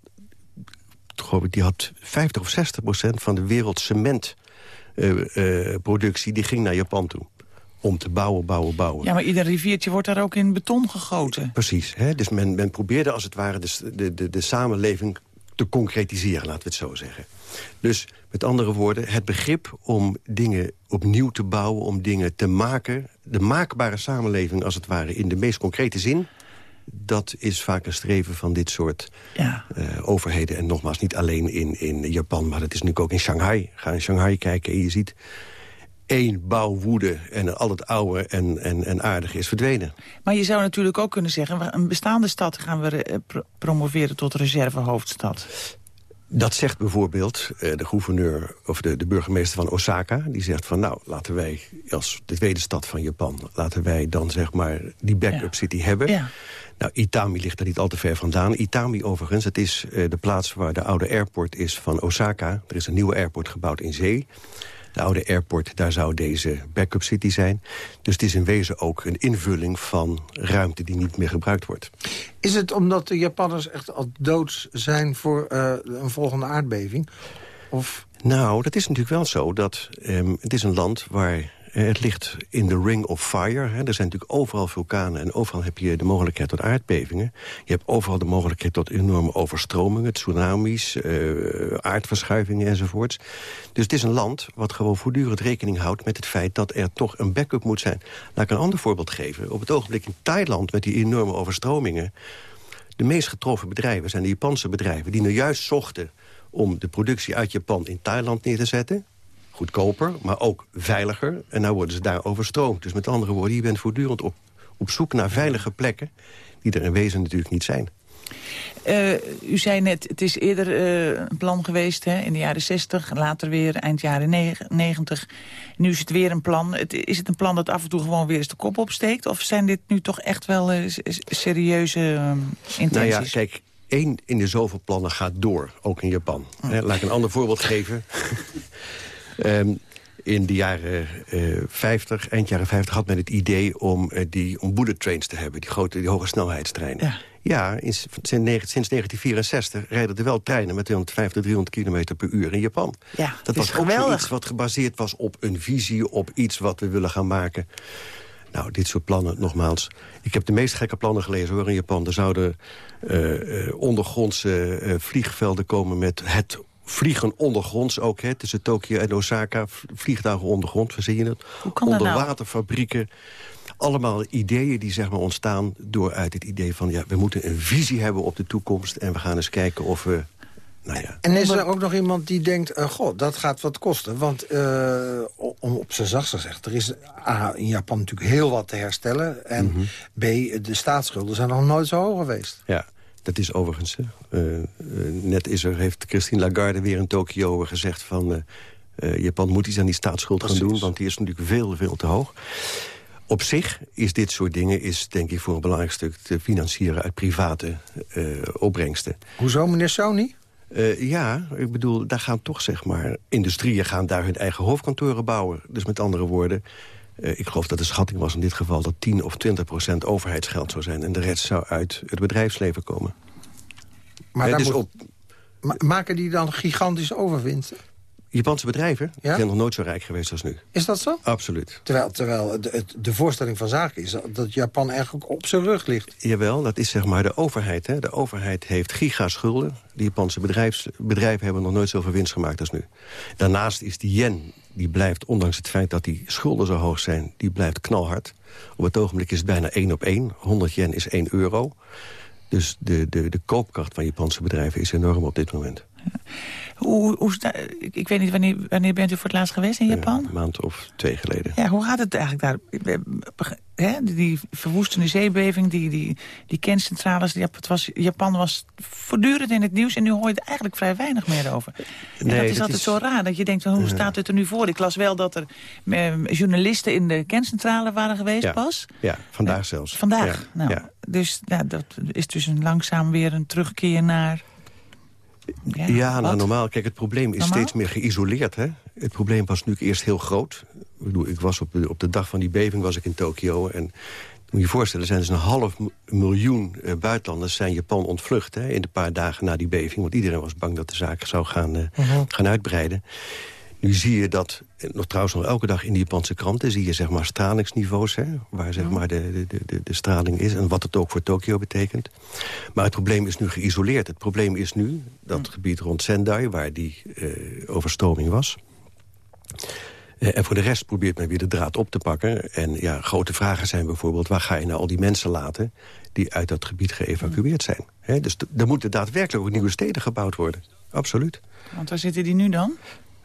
die had 50 of 60 procent van de wereld cementproductie... die ging naar Japan toe om te bouwen, bouwen, bouwen. Ja, maar ieder riviertje wordt daar ook in beton gegoten. Precies. Hè? Dus men, men probeerde als het ware de, de, de, de samenleving te concretiseren, laten we het zo zeggen. Dus met andere woorden, het begrip om dingen opnieuw te bouwen... om dingen te maken, de maakbare samenleving als het ware... in de meest concrete zin, dat is vaak een streven van dit soort ja. uh, overheden. En nogmaals, niet alleen in, in Japan, maar dat is nu ook in Shanghai. Ga in Shanghai kijken en je ziet één bouwwoede en al het oude en, en, en aardige is verdwenen. Maar je zou natuurlijk ook kunnen zeggen... een bestaande stad gaan we eh, promoveren tot reservehoofdstad. Dat zegt bijvoorbeeld uh, de gouverneur of de, de burgemeester van Osaka. Die zegt van nou, laten wij als de tweede stad van Japan... laten wij dan zeg maar die backup city hebben. Ja. Nou, Itami ligt er niet al te ver vandaan. Itami overigens, het is uh, de plaats waar de oude airport is van Osaka. Er is een nieuwe airport gebouwd in zee de oude airport, daar zou deze backup city zijn. Dus het is in wezen ook een invulling van ruimte die niet meer gebruikt wordt. Is het omdat de Japanners echt al doods zijn voor uh, een volgende aardbeving? Of... Nou, dat is natuurlijk wel zo. Dat, um, het is een land waar eh, het ligt in de ring of fire. Hè. Er zijn natuurlijk overal vulkanen en overal heb je de mogelijkheid tot aardbevingen. Je hebt overal de mogelijkheid tot enorme overstromingen, tsunamis, uh, aardverschuivingen enzovoorts. Dus het is een land wat gewoon voortdurend rekening houdt met het feit dat er toch een backup moet zijn. Laat ik een ander voorbeeld geven. Op het ogenblik in Thailand met die enorme overstromingen... de meest getroffen bedrijven zijn de Japanse bedrijven... die nu juist zochten om de productie uit Japan in Thailand neer te zetten goedkoper, maar ook veiliger. En nou worden ze daar overstroomd. Dus met andere woorden, je bent voortdurend op, op zoek naar veilige plekken... die er in wezen natuurlijk niet zijn. Uh, u zei net, het is eerder uh, een plan geweest hè, in de jaren 60, later weer eind jaren 90. Nu is het weer een plan. Het, is het een plan dat af en toe gewoon weer eens de kop opsteekt? Of zijn dit nu toch echt wel uh, serieuze intenties? Nou ja, kijk, één in de zoveel plannen gaat door, ook in Japan. Oh. Laat ik een ander voorbeeld geven. Um, in de jaren uh, 50, eind jaren 50, had men het idee om, uh, die, bullet trains te hebben. Die grote, die hoge snelheidstreinen. Ja, ja in, sinds, sinds 1964 rijden er wel treinen met 250, 300 km per uur in Japan. Ja, dat was ook iets wat gebaseerd was op een visie, op iets wat we willen gaan maken. Nou, dit soort plannen, nogmaals. Ik heb de meest gekke plannen gelezen hoor in Japan. Er zouden uh, ondergrondse vliegvelden komen met het vliegen ondergronds ook, hè, tussen Tokio en Osaka. Vliegtuigen ondergrond, verzin je het? Onderwaterfabrieken. Nou? Allemaal ideeën die zeg maar, ontstaan door uit het idee van... ja, we moeten een visie hebben op de toekomst... en we gaan eens kijken of we nou ja. En is er ook nog iemand die denkt, uh, god, dat gaat wat kosten? Want uh, om op zijn zachtst gezegd, er is A, in Japan natuurlijk heel wat te herstellen. En mm -hmm. B, de staatsschulden zijn nog nooit zo hoog geweest. Ja, dat is overigens... Uh, net is er, heeft Christine Lagarde weer in Tokio gezegd van... Uh, Japan moet iets aan die staatsschuld gaan doen, want die is natuurlijk veel, veel te hoog. Op zich is dit soort dingen, is denk ik voor een belangrijk stuk... te financieren uit private opbrengsten. Hoezo, meneer Sony? ja, ik bedoel, daar gaan toch zeg maar... industrieën gaan daar hun eigen hoofdkantoren bouwen. Dus met andere woorden, ik geloof dat de schatting was in dit geval... dat 10 of 20 procent overheidsgeld zou zijn... en de rest zou uit het bedrijfsleven komen. Maar daar moet... op... Ma maken die dan gigantische overwinsten? Japanse bedrijven ja? zijn nog nooit zo rijk geweest als nu. Is dat zo? Absoluut. Terwijl, terwijl de, de voorstelling van zaken is dat Japan eigenlijk op zijn rug ligt. Jawel, dat is zeg maar de overheid. Hè. De overheid heeft gigaschulden. De Japanse bedrijfs, bedrijven hebben nog nooit zoveel winst gemaakt als nu. Daarnaast is die yen, die blijft, ondanks het feit dat die schulden zo hoog zijn... die blijft knalhard. Op het ogenblik is het bijna 1 op 1. 100 yen is 1 euro. Dus de, de, de koopkracht van Japanse bedrijven is enorm op dit moment. Hoe, hoe, ik, ik weet niet, wanneer, wanneer bent u voor het laatst geweest in Japan? Een maand of twee geleden. Ja, hoe gaat het eigenlijk daar? Die- verwoestende zeebeving, die, die, die kerncentrales. Die, het was, Japan was voortdurend in het nieuws en nu hoor je er eigenlijk vrij weinig meer over. En Nee, dat is dat altijd is- zo raar, dat je denkt, hoe staat het er nu voor? Ik las wel dat er eh, journalisten in de kerncentrale waren geweest Ja. pas. Ja, vandaag zelfs. Vandaag. Ja, nou, ja. Dus ja, dat is dus een langzaam weer een terugkeer naar... Ja, Ja, nou normaal. Kijk, het probleem is Normaal? steeds meer geïsoleerd. Hè? Het probleem was natuurlijk eerst heel groot. Ik, bedoel, ik was op de, op de dag van die beving was ik in Tokio. En moet je je voorstellen, er zijn dus een half miljoen eh, buitenlanders... zijn Japan ontvlucht hè, in de paar dagen na die beving. Want iedereen was bang dat de zaak zou gaan, eh, gaan uitbreiden. Nu zie je dat, nog trouwens nog elke dag in de Japanse kranten... zie je zeg maar stralingsniveaus, hè, waar zeg maar de, de, de, de straling is... en wat het ook voor Tokio betekent. Maar het probleem is nu geïsoleerd. Het probleem is nu dat gebied rond Sendai, waar die eh, overstroming was... Eh, en voor de rest probeert men weer de draad op te pakken. En ja, grote vragen zijn bijvoorbeeld... waar ga je nou al die mensen laten die uit dat gebied geëvacueerd zijn? Hè, dus er moeten daadwerkelijk ook nieuwe steden gebouwd worden. Absoluut. Want waar zitten die nu dan?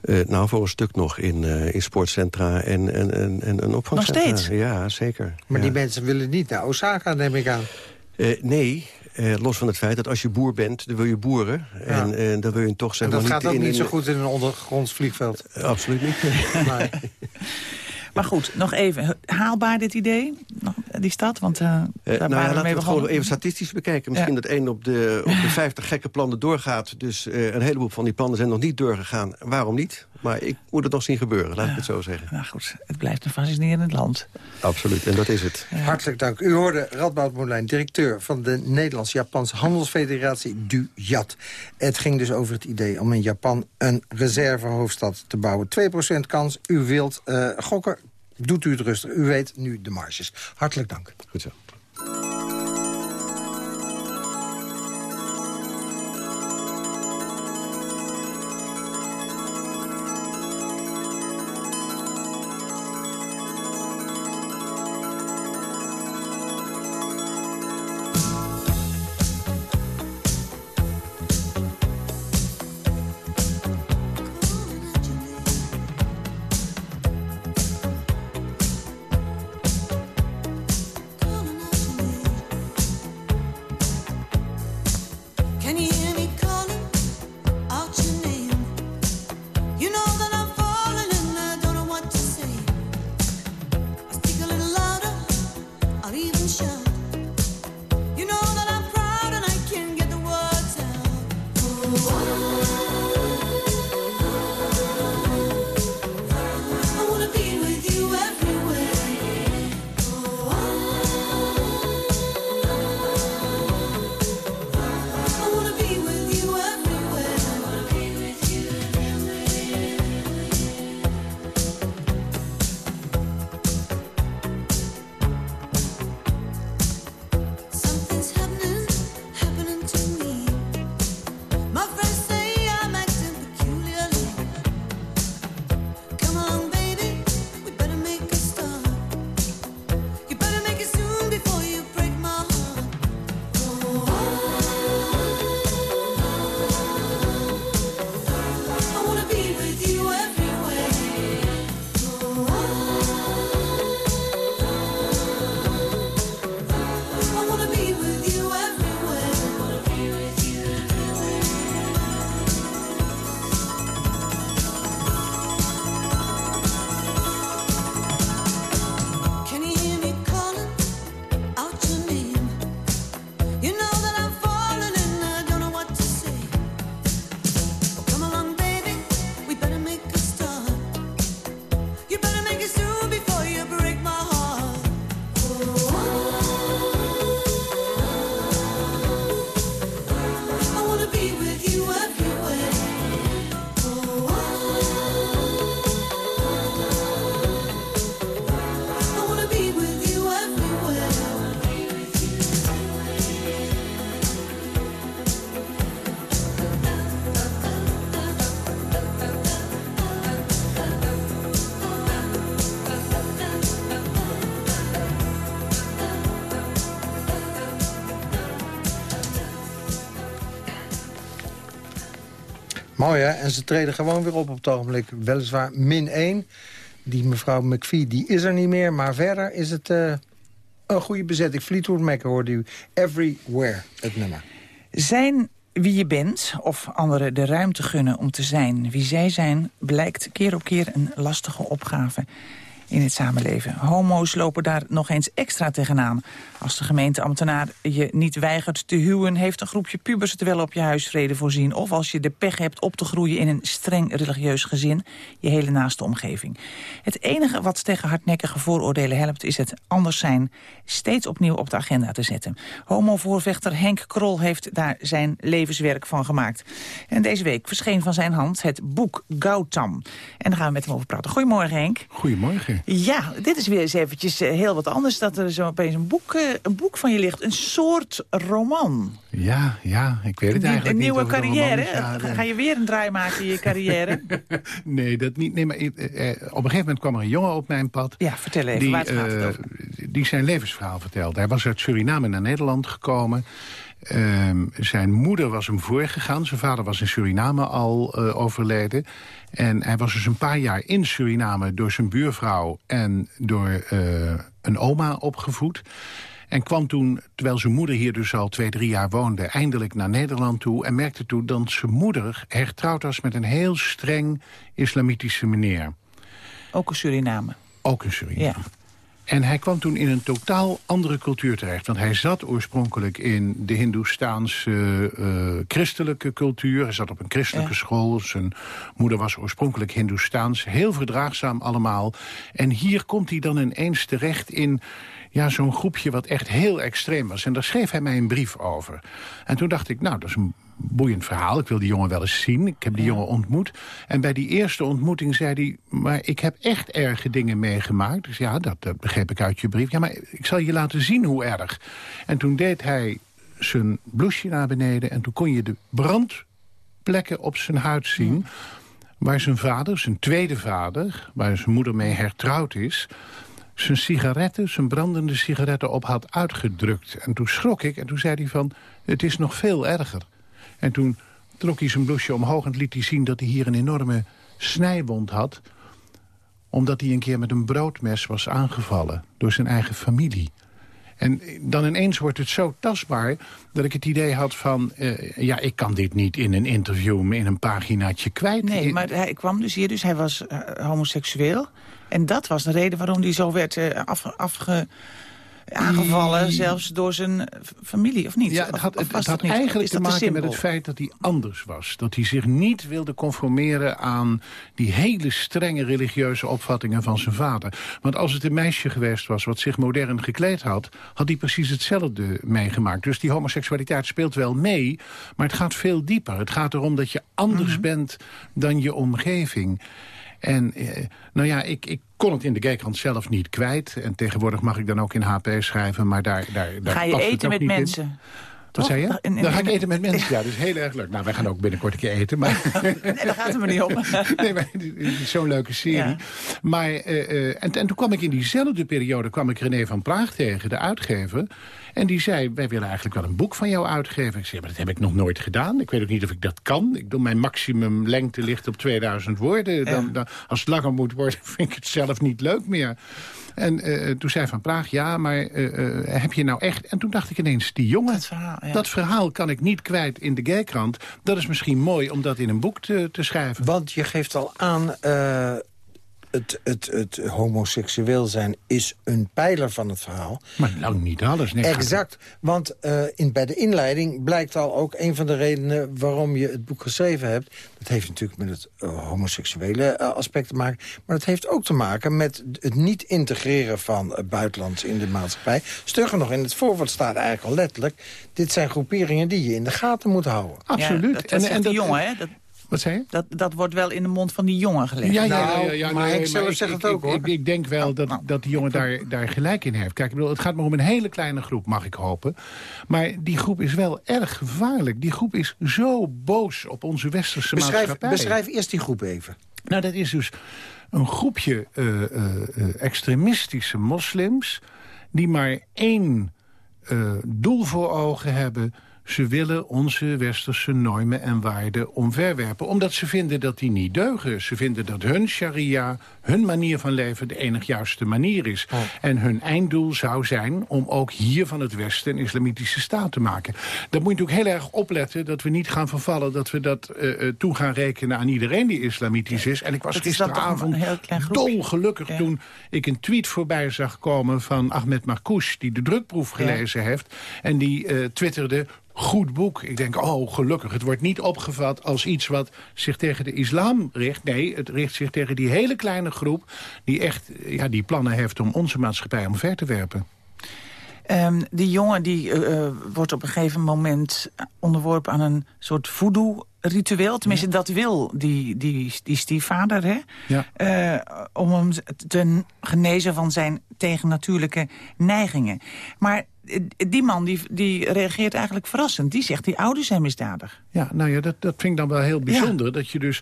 Eh, nou, voor een stuk nog in, eh, in sportcentra en, en, en, en een opvangcentra. Nog steeds? Ja, zeker. Maar ja. die mensen willen niet naar Osaka, neem ik aan. Eh, nee, eh, los van het feit dat als je boer bent, dan wil je boeren. En eh, dan wil je toch zeg En dat maar gaat ook in, niet zo goed in een ondergronds vliegveld. Absoluut niet. Nee. Maar goed, nog even. Haalbaar dit idee? Nog, Die stad? Want eh Eh, daar nou ja, waren we laten we mee het gewoon even statistisch bekijken. Misschien Ja. dat één op de, op de 50 gekke plannen doorgaat. Dus eh, een heleboel van die plannen zijn nog niet doorgegaan. Waarom niet? Maar ik moet het nog zien gebeuren, laat ik het zo zeggen. Nou goed, het blijft een fascinerend land. Absoluut, en dat is het. Hartelijk dank. U hoorde Radboud Molijn, directeur van de Nederlands-Japanse Handelsfederatie DUJAT. Het ging dus over het idee om in Japan een reservehoofdstad te bouwen. 2% kans, u wilt eh, gokken, doet u het rustig. U weet nu de marges. Hartelijk dank. Goed zo. Mooi hè, en ze treden gewoon weer op op het ogenblik. Weliswaar min 1. Die mevrouw McVie die is er niet meer, maar verder is het eh, een goede bezetting. Fleetwood Mac hoorde u. Everywhere, het nummer. Zijn wie je bent, of anderen de ruimte gunnen om te zijn wie zij zijn... blijkt keer op keer een lastige opgave in het samenleven. Homo's lopen daar nog eens extra tegenaan. Als de gemeenteambtenaar je niet weigert te huwen... heeft een groepje pubers het wel op je huisvrede voorzien. Of als je de pech hebt op te groeien in een streng religieus gezin... je hele naaste omgeving. Het enige wat tegen hardnekkige vooroordelen helpt... is het anders zijn steeds opnieuw op de agenda te zetten. Homo-voorvechter Henk Krol heeft daar zijn levenswerk van gemaakt. En deze week verscheen van zijn hand het boek Gautam. En daar gaan we met hem over praten. Goedemorgen Henk. Goedemorgen. Ja, dit is weer eens eventjes eh, heel wat anders... dat er zo opeens een boek, eh, een boek van je ligt. Een soort roman. Ja, ja, ik weet het eigenlijk een niet. nieuwe een carrière. is. Ja, Ga- je weer een draai maken in je carrière? Nee, dat niet. Nee, maar eh, op een gegeven moment kwam er een jongen op mijn pad. Ja, vertel even, die, waar het gaat het over? die zijn levensverhaal vertelde. Hij was uit Suriname naar Nederland gekomen. Ehm, zijn moeder was hem voorgegaan. Zijn vader was in Suriname al eh, overleden. En hij was dus een paar jaar in Suriname door zijn buurvrouw... en door eh, een oma opgevoed. En kwam toen, terwijl zijn moeder hier dus al twee, drie jaar woonde... eindelijk naar Nederland toe en merkte toen dat zijn moeder hertrouwd was... met een heel streng islamitische meneer. Ook in Suriname. Ook in Suriname. Ja. En hij kwam toen in een totaal andere cultuur terecht. Want hij zat oorspronkelijk in de Hindoestaanse eh, christelijke cultuur. Hij zat op een christelijke Ja. school. Zijn moeder was oorspronkelijk Hindoestaans. Heel verdraagzaam allemaal. En hier komt hij dan ineens terecht in ja, zo'n groepje wat echt heel extreem was. En daar schreef hij mij een brief over. En toen dacht ik, nou, dat is een boeiend verhaal. Ik wil die jongen wel eens zien. Ik heb die jongen ontmoet. En bij die eerste ontmoeting zei hij... maar ik heb echt erge dingen meegemaakt. Dus ja, dat, dat begreep ik uit je brief. Ja, maar ik zal je laten zien hoe erg. En toen deed hij zijn blouseje naar beneden... en toen kon je de brandplekken op zijn huid zien... waar zijn vader, zijn tweede vader... waar zijn moeder mee hertrouwd is zijn sigaretten, zijn brandende sigaretten op had uitgedrukt. En toen schrok ik en toen zei hij van, het is nog veel erger. En toen trok hij zijn blouseje omhoog en liet hij zien dat hij hier een enorme snijwond had. Omdat hij een keer met een broodmes was aangevallen door zijn eigen familie. En dan ineens wordt het zo tastbaar dat ik het idee had van... eh, ja, ik kan dit niet in een interview in een paginaatje kwijt. Nee, maar hij kwam dus hier, dus hij was eh, homoseksueel. En dat was de reden waarom hij zo werd eh, afge- afge- aangevallen, zelfs door zijn familie, of niet? Ja, het had, het, had eigenlijk te maken met het feit dat hij anders was. Dat hij zich niet wilde conformeren aan die hele strenge religieuze opvattingen van zijn vader. Want als het een meisje geweest was wat zich modern gekleed had... had hij precies hetzelfde meegemaakt. Dus die homoseksualiteit speelt wel mee, maar het gaat veel dieper. Het gaat erom dat je anders Mhm. bent dan je omgeving. En eh, nou ja, ik, ik kon het in de gaykrant zelf niet kwijt. En tegenwoordig mag ik dan ook in HP schrijven, maar daar, daar, daar Ga je eten met in. Wat zei je? In- dan ga ik eten met mensen. Ja, dat is heel erg leuk. Nou, wij gaan ook binnenkort een keer eten. Maar Nee, daar gaat het me niet om. nee, maar zo'n leuke serie. Ja. Maar, eh, eh, en, en toen kwam ik in diezelfde periode kwam ik René van Praag tegen, de uitgever. En die zei, wij willen eigenlijk wel een boek van jou uitgeven. Ik zei, maar dat heb ik nog nooit gedaan. Ik weet ook niet of ik dat kan. Ik doe mijn maximum lengte ligt op 2000 woorden. Dan, dan, als het langer moet worden, vind ik het zelf niet leuk meer. En eh, toen zei Van Praag, ja, maar eh, eh, heb je nou echt... En toen dacht ik ineens, die jongen, Dat verhaal, ja. dat verhaal kan ik niet kwijt in de gaykrant. Dat is misschien mooi om dat in een boek te, te schrijven. Want je geeft al aan... het, het, het homoseksueel zijn is een pijler van het verhaal. Maar lang niet alles. Nee, Exact, want eh, in, bij de inleiding blijkt al ook een van de redenen waarom je het boek geschreven hebt. Dat heeft natuurlijk met het eh, homoseksuele eh, aspect te maken. Maar dat heeft ook te maken met het niet integreren van uh, buitenlands in de maatschappij. Stugger nog, in het voorwoord staat eigenlijk al letterlijk... dit zijn groeperingen die je in de gaten moet houden. Absoluut. Ja, dat, dat zegt die jongen, hè? Dat, Wat zei je? dat, dat wordt wel in de mond van die jongen gelegd. Ja, ja, ja, Nou, ja, ja, maar nee, zelf ik- zegt ik- het ook, ik- hoor. Ik, ik denk wel dat, dat die jongen daar, daar gelijk in heeft. Kijk, ik bedoel, het gaat maar om een hele kleine groep, mag ik hopen. Maar die groep is wel erg gevaarlijk. Die groep is zo boos op onze westerse Beschrijf, maatschappij. beschrijf eerst die groep even. Nou, dat is dus een groepje eh, eh, eh, extremistische moslims... die maar één eh, doel voor ogen hebben... Ze willen onze westerse normen en waarden omverwerpen. Omdat ze vinden dat die niet deugen. Ze vinden dat hun sharia, hun manier van leven... de enig juiste manier is. En hun einddoel zou zijn om ook hier van het Westen... een islamitische staat te maken. Daar moet je natuurlijk heel erg opletten dat we niet gaan vervallen... dat we dat eh, eh, toe gaan rekenen aan iedereen die islamitisch is. En ik was Dat dan gisteravond dolgelukkig toen ik een tweet voorbij zag komen... van Ahmed Marcouch, die de drukproef gelezen heeft. En die eh, twitterde... Goed boek. Ik denk, oh, gelukkig. Het wordt niet opgevat als iets wat zich tegen de islam richt. Nee, het richt zich tegen die hele kleine groep... die echt ja, die plannen heeft om onze maatschappij omver te werpen. Ehm, die jongen die eh, eh, wordt op een gegeven moment onderworpen aan een soort voodoo-ritueel. Tenminste, dat wil die, die, die stiefvader, hè? Ja. Eh, om hem te genezen van zijn tegennatuurlijke neigingen. Maar die man die, die reageert eigenlijk verrassend. Die zegt, die ouders zijn misdadig. Ja, nou ja, dat, dat vind ik dan wel heel bijzonder. Dat je dus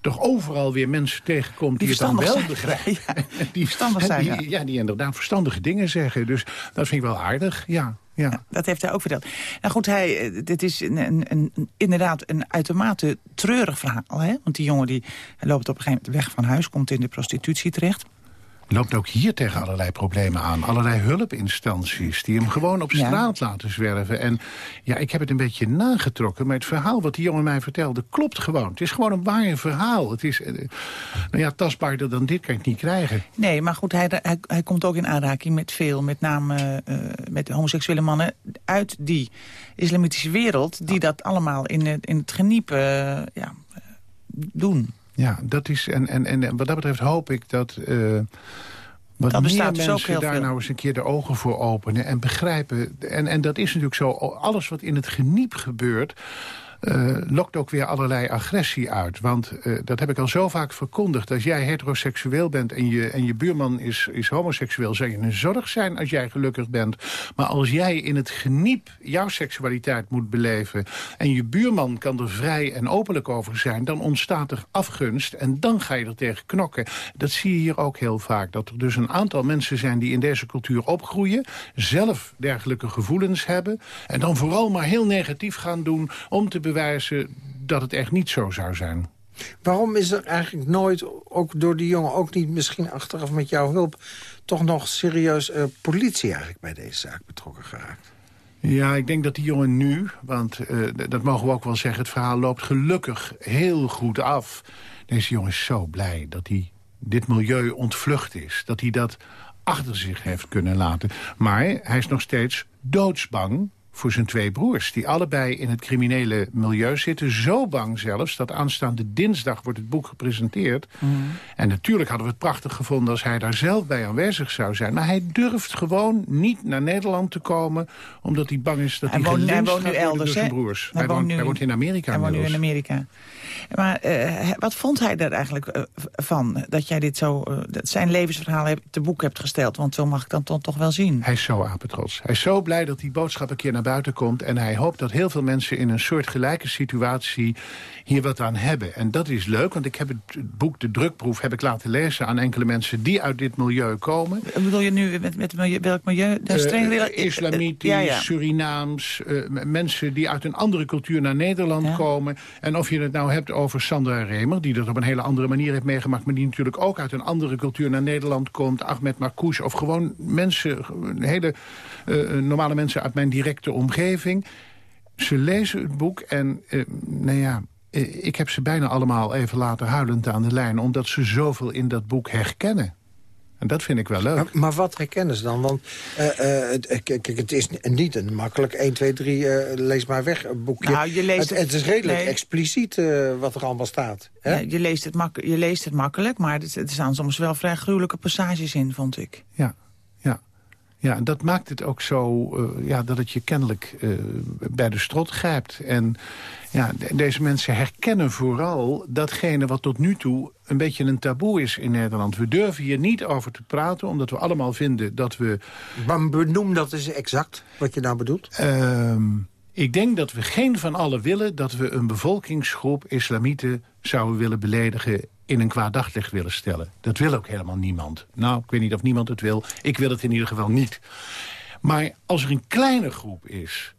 toch overal weer mensen tegenkomt die, Die het dan wel zijn. begrijpen. Ja, die verstandig zijn, die, ja. die inderdaad verstandige dingen zeggen. Dus dat vind ik wel aardig, ja. ja. Dat heeft hij ook verteld. Nou goed, hij, eh, dit is een, een, een- inderdaad een uitermate treurig verhaal. Hè? Want die jongen die loopt op een gegeven moment weg van huis... komt in de prostitutie terecht. Loopt ook hier tegen allerlei problemen aan. Allerlei hulpinstanties die hem gewoon op Ja. straat laten zwerven. En ja, ik heb het een beetje nagetrokken. Maar het verhaal wat die jongen mij vertelde klopt gewoon. Het is gewoon een waar verhaal. Het is, eh, nou ja, tastbaarder dan dit kan ik niet krijgen. Nee, maar goed, hij, hij, hij komt ook in aanraking met veel... met name eh, met homoseksuele mannen uit die islamitische wereld... die dat allemaal in het, in het geniep eh, ja, doen. Ja, dat is. En, en, en wat dat betreft hoop ik dat. eh wat Dat meer dus ook mensen heel daar veel. nou eens een keer de ogen voor openen en begrijpen. En, en dat is natuurlijk zo. Alles wat in het geniep gebeurt. Eh, lokt ook weer allerlei agressie uit. Want eh, dat heb ik al zo vaak verkondigd. Als jij heteroseksueel bent en je, en je buurman is, is homoseksueel... zou je een zorg zijn als jij gelukkig bent. Maar als jij in het geniep jouw seksualiteit moet beleven... en je buurman kan er vrij en openlijk over zijn... dan ontstaat er afgunst en dan ga je er tegen knokken. Dat zie je hier ook heel vaak. Dat er dus een aantal mensen zijn die in deze cultuur opgroeien... zelf dergelijke gevoelens hebben... en dan vooral maar heel negatief gaan doen... om te bewijzen dat het echt niet zo zou zijn. Waarom is er eigenlijk nooit, ook door die jongen... ook niet misschien achteraf met jouw hulp... toch nog serieus eh, politie eigenlijk bij deze zaak betrokken geraakt? Ja, ik denk dat die jongen nu, want eh, dat mogen we ook wel zeggen... het verhaal loopt gelukkig heel goed af. Deze jongen is zo blij dat hij dit milieu ontvlucht is. Dat hij dat achter zich heeft kunnen laten. Maar hij is nog steeds doodsbang voor zijn twee broers... die allebei in het criminele milieu zitten. Zo bang zelfs dat aanstaande dinsdag wordt het boek gepresenteerd. En natuurlijk hadden we het prachtig gevonden als hij daar zelf bij aanwezig zou zijn. Maar hij durft gewoon niet naar Nederland te komen... omdat hij bang is dat Hij hij, woont- hij woont nu elders, door zijn hè? broers. Hij Hij, woont nu hij in- woont in Amerika Hij woont nu in. Amerika. Maar eh, wat vond hij er eigenlijk eh, van? Dat jij dit zo, eh, dat zijn levensverhaal te boek hebt gesteld? Want zo mag ik dan toch, wel zien. Hij is zo apetrots. Hij is zo blij dat die boodschap een keer naar buiten komt. En hij hoopt dat heel veel mensen in een soort gelijke situatie hier wat aan hebben. En dat is leuk, want ik heb het boek De Drukproef heb ik laten lezen aan enkele mensen die uit dit milieu komen. Wat bedoel je nu met, met milieu- welk milieu? Streng islamitisch, Ja, ja. Surinaams, mensen die uit een andere cultuur naar Nederland komen. En of je het nou hebt over Sandra Remer, die dat op een hele andere manier heeft meegemaakt... maar die natuurlijk ook uit een andere cultuur naar Nederland komt. Ahmed Marcouch, of gewoon mensen, hele eh, normale mensen uit mijn directe omgeving. Ze lezen het boek en, eh, nou ja... eh, Ik heb ze bijna allemaal even laten huilend aan de lijn... omdat ze zoveel in dat boek herkennen. En dat vind ik wel leuk. Maar, maar wat herkennen ze dan? Want eh, eh, het, eh, kijk, het is niet een makkelijk 1, 2, 3, eh, lees maar weg een boekje. Nou, je leest het, het- is redelijk nee. expliciet eh, wat er allemaal staat. Hè? Ja, je, leest het mak je leest het makkelijk, maar er, staan soms wel vrij gruwelijke passages in, vond ik. Ja, ja. Ja, en dat maakt het ook zo eh, ja, dat het je kennelijk eh, bij de strot grijpt. En ja, de- deze mensen herkennen vooral datgene wat tot nu toe een beetje een taboe is in Nederland. We durven hier niet over te praten, omdat we allemaal vinden dat we... Maar benoem dat eens exact, wat je nou bedoelt. Ehm, ik denk dat we geen van allen willen dat we een bevolkingsgroep islamieten zouden willen beledigen in een kwaad daglicht willen stellen. Dat wil ook helemaal niemand. Nou, ik weet niet of niemand het wil. Ik wil het in ieder geval niet. Maar als er een kleine groep is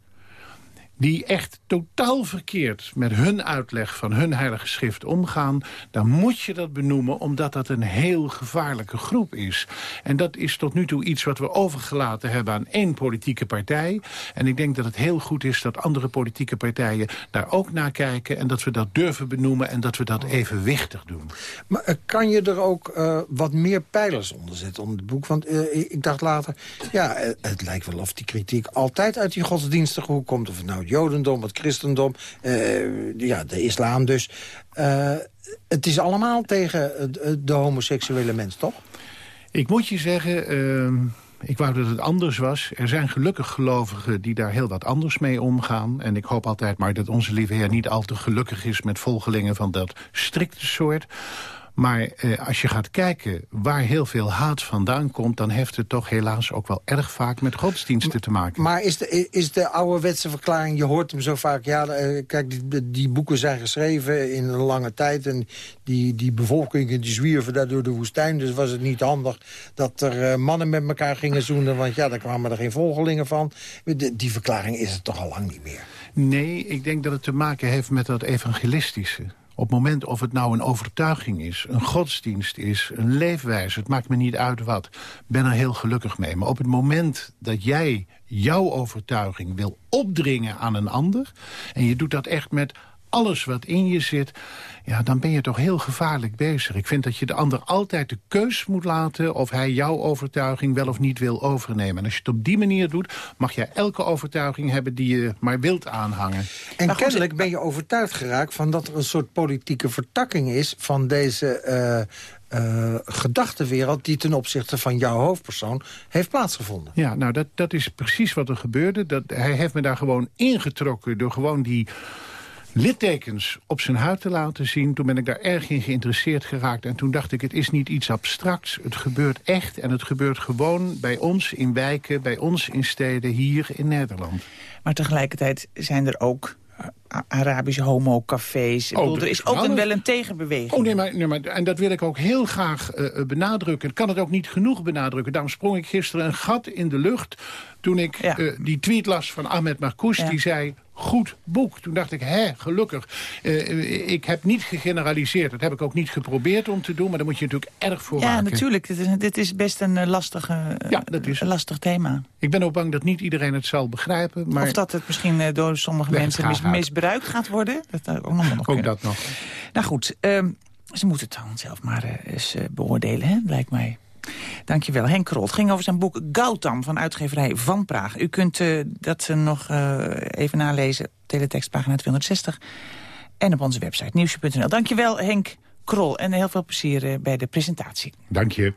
die echt totaal verkeerd met hun uitleg van hun heilige schrift omgaan... dan moet je dat benoemen omdat dat een heel gevaarlijke groep is. En dat is tot nu toe iets wat we overgelaten hebben aan één politieke partij. En ik denk dat het heel goed is dat andere politieke partijen daar ook naar kijken... en dat we dat durven benoemen en dat we dat evenwichtig doen. Maar eh, kan je er ook eh, wat meer pijlers onder zetten onder het boek? Want eh, ik dacht later, ja, het lijkt wel of die kritiek altijd uit die godsdienstige hoek komt. Of nou het jodendom, het christendom, eh, ja, de islam dus. Eh, het is allemaal tegen het- de homoseksuele mens, toch? Ik moet je zeggen, ik wou dat het anders was. Er zijn gelukkig gelovigen die daar heel wat anders mee omgaan. En ik hoop altijd maar dat onze lieve heer niet al te gelukkig is... met volgelingen van dat strikte soort. Maar eh, als je gaat kijken waar heel veel haat vandaan komt... dan heeft het toch helaas ook wel erg vaak met godsdiensten te maken. Maar is de, is de ouderwetse verklaring, je hoort hem zo vaak... ja, eh, kijk, die, die boeken zijn geschreven in een lange tijd... en die, die bevolking die zwierven daar door de woestijn... dus was het niet handig dat er eh, mannen met elkaar gingen zoenen... want ja, daar kwamen er geen volgelingen van. De- die verklaring is het toch al lang niet meer. Nee, ik denk dat het te maken heeft met dat evangelistische. Op het moment of het nou een overtuiging is, een godsdienst is, een leefwijze... het maakt me niet uit wat, ben er heel gelukkig mee. Maar op het moment dat jij jouw overtuiging wil opdringen aan een ander... en je doet dat echt met alles wat in je zit... ja, dan ben je toch heel gevaarlijk bezig. Ik vind dat je de ander altijd de keus moet laten... of hij jouw overtuiging wel of niet wil overnemen. En als je het op die manier doet, mag je elke overtuiging hebben... die je maar wilt aanhangen. En kennelijk ben je overtuigd geraakt van dat er een soort politieke vertakking is... van deze eh, eh, gedachtenwereld die ten opzichte van jouw hoofdpersoon heeft plaatsgevonden. Ja, nou, dat, dat is precies wat er gebeurde. Dat, hij heeft me daar gewoon ingetrokken door gewoon die littekens op zijn huid te laten zien. Toen ben ik daar erg in geïnteresseerd geraakt. En toen dacht ik, het is niet iets abstracts. Het gebeurt echt en het gebeurt gewoon bij ons in wijken... bij ons in steden hier in Nederland. Maar tegelijkertijd zijn er ook eh, Arabische homo-cafés. Oh, bedoel, er is ook een, wel een tegenbeweging. Oh nee maar, nee, maar... En dat wil ik ook heel graag eh, eh, benadrukken. Ik kan het ook niet genoeg benadrukken. Daarom sprong ik gisteren een gat in de lucht... toen ik die tweet las van Ahmed Marcouch. Ja. Die zei, goed boek. Toen dacht ik, hè, gelukkig. Eh, ik heb niet gegeneraliseerd. Dat heb ik ook niet geprobeerd om te doen. Maar daar moet je natuurlijk erg voor Ja, waken. natuurlijk. Dit is, dit is best een eh, lastige, eh, Ja, dat is een lastig thema. Ik ben ook bang dat niet iedereen het zal begrijpen. Maar Of dat het misschien door sommige mensen mis- misbruikt gaat worden. Dat ook nog, nog ook dat nog. Nou goed, ehm, ze moeten het dan zelf maar eens beoordelen, hè, lijkt mij. Dankjewel. Henk Krol. Het ging over zijn boek Gautam van uitgeverij Van Praag. U kunt eh, dat eh, nog eh, even nalezen, teletextpagina 260. En op onze website nieuwsje.nl. Dankjewel Henk Krol en heel veel plezier bij de presentatie. Dank je.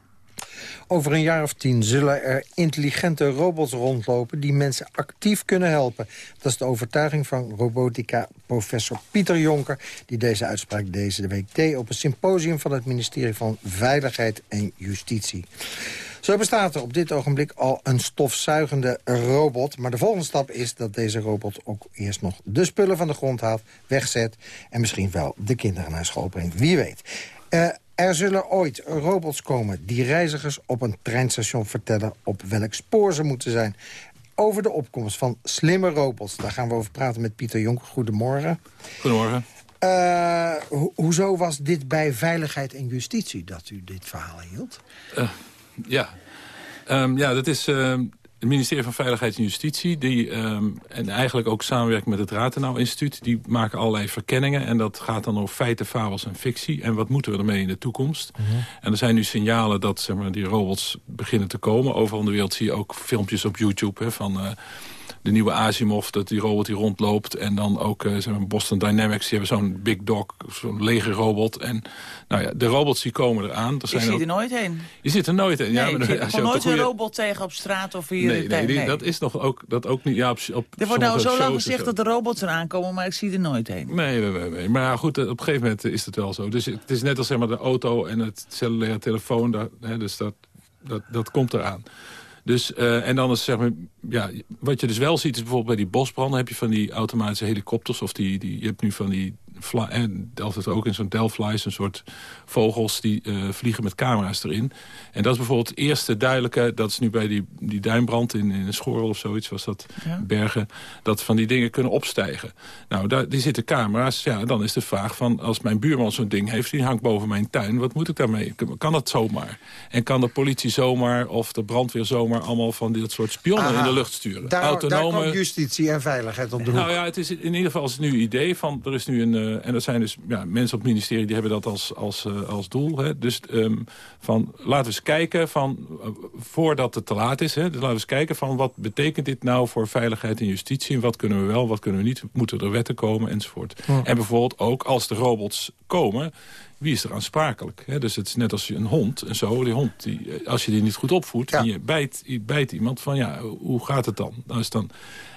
Over een jaar of tien zullen er intelligente robots rondlopen... die mensen actief kunnen helpen. Dat is de overtuiging van robotica-professor Pieter Jonker... die deze uitspraak deze week deed op een symposium... van het ministerie van Veiligheid en Justitie. Zo bestaat er op dit ogenblik al een stofzuigende robot. Maar de volgende stap is dat deze robot ook eerst nog de spullen van de grond haalt, wegzet... en misschien wel de kinderen naar school brengt. Wie weet. Eh, er zullen ooit robots komen die reizigers op een treinstation vertellen... op welk spoor ze moeten zijn. Over de opkomst van slimme robots. Daar gaan we over praten met Pieter Jonker. Goedemorgen. Goedemorgen. Eh, ho- hoezo was dit bij Veiligheid en Justitie dat u dit verhaal hield? Eh, ja. Ehm, ja, dat is ehm, het ministerie van Veiligheid en Justitie... Die, ehm, en eigenlijk ook samenwerking met het Ratenau Instituut... die maken allerlei verkenningen. En dat gaat dan over feiten, fabels en fictie. En wat moeten we ermee in de toekomst? En er zijn nu signalen dat zeg maar, die robots beginnen te komen. Overal in de wereld zie je ook filmpjes op YouTube... Hè, van eh, de nieuwe Asimov, dat die robot die rondloopt. En dan ook maar Boston Dynamics, die hebben zo'n big dog, zo'n lege robot. En nou ja, de robots die komen eraan. Er zijn zie ook- er nooit heen. je zit er nooit in. Nee, ja, maar ik je nooit een robot tegen op straat of hier. Nee, nee, die- dat is nog ook, dat ook niet. Ja, op, op Er wordt nou zo lang gezegd dat de robots eraan komen, maar ik zie er nooit heen. Nee, nee, nee, nee. Maar ja, goed, eh, op een gegeven moment is het wel zo. Dus het is net als zeg maar, de auto en het cellulaire telefoon. Daar, hè, dus dat, dat, dat komt eraan. Dus, eh, en dan is zeg maar, ja, wat je dus wel ziet is bijvoorbeeld bij die bosbranden heb je van die automatische helikopters of die, die je hebt nu van die en Delft het ook in zo'n Delflies, een soort vogels die eh, vliegen met camera's erin. En dat is bijvoorbeeld het eerste duidelijke, dat is nu bij die, die duinbrand in, in een schorrel of zoiets, was dat Ja. bergen, dat van die dingen kunnen opstijgen. Nou, daar, die zitten camera's, ja, dan is de vraag van, als mijn buurman zo'n ding heeft, die hangt boven mijn tuin, wat moet ik daarmee? Kan dat zomaar? En kan de politie zomaar, of de brandweer zomaar, allemaal van dit soort spionnen Aha. in de lucht sturen? Daar, daar Autonome komt justitie en veiligheid op de hoek. nou ja, het is in ieder geval is het nu een idee van... er is nu een... eh, en dat zijn dus ja, mensen op het ministerie... die hebben dat als, als, eh, als doel. Hè. Dus ehm, van, laten we eens kijken van... eh, voordat het te laat is... Hè, dus laten we eens kijken van... wat betekent dit nou voor veiligheid en justitie... en wat kunnen we wel, wat kunnen we niet... moeten er wetten komen, enzovoort. Ja. En bijvoorbeeld ook als de robots komen... Wie is er aansprakelijk? Dus het is net als een hond en zo. Die hond, die, als je die niet goed opvoedt en je bijt, je bijt iemand van ja, hoe gaat het dan? Nou is dan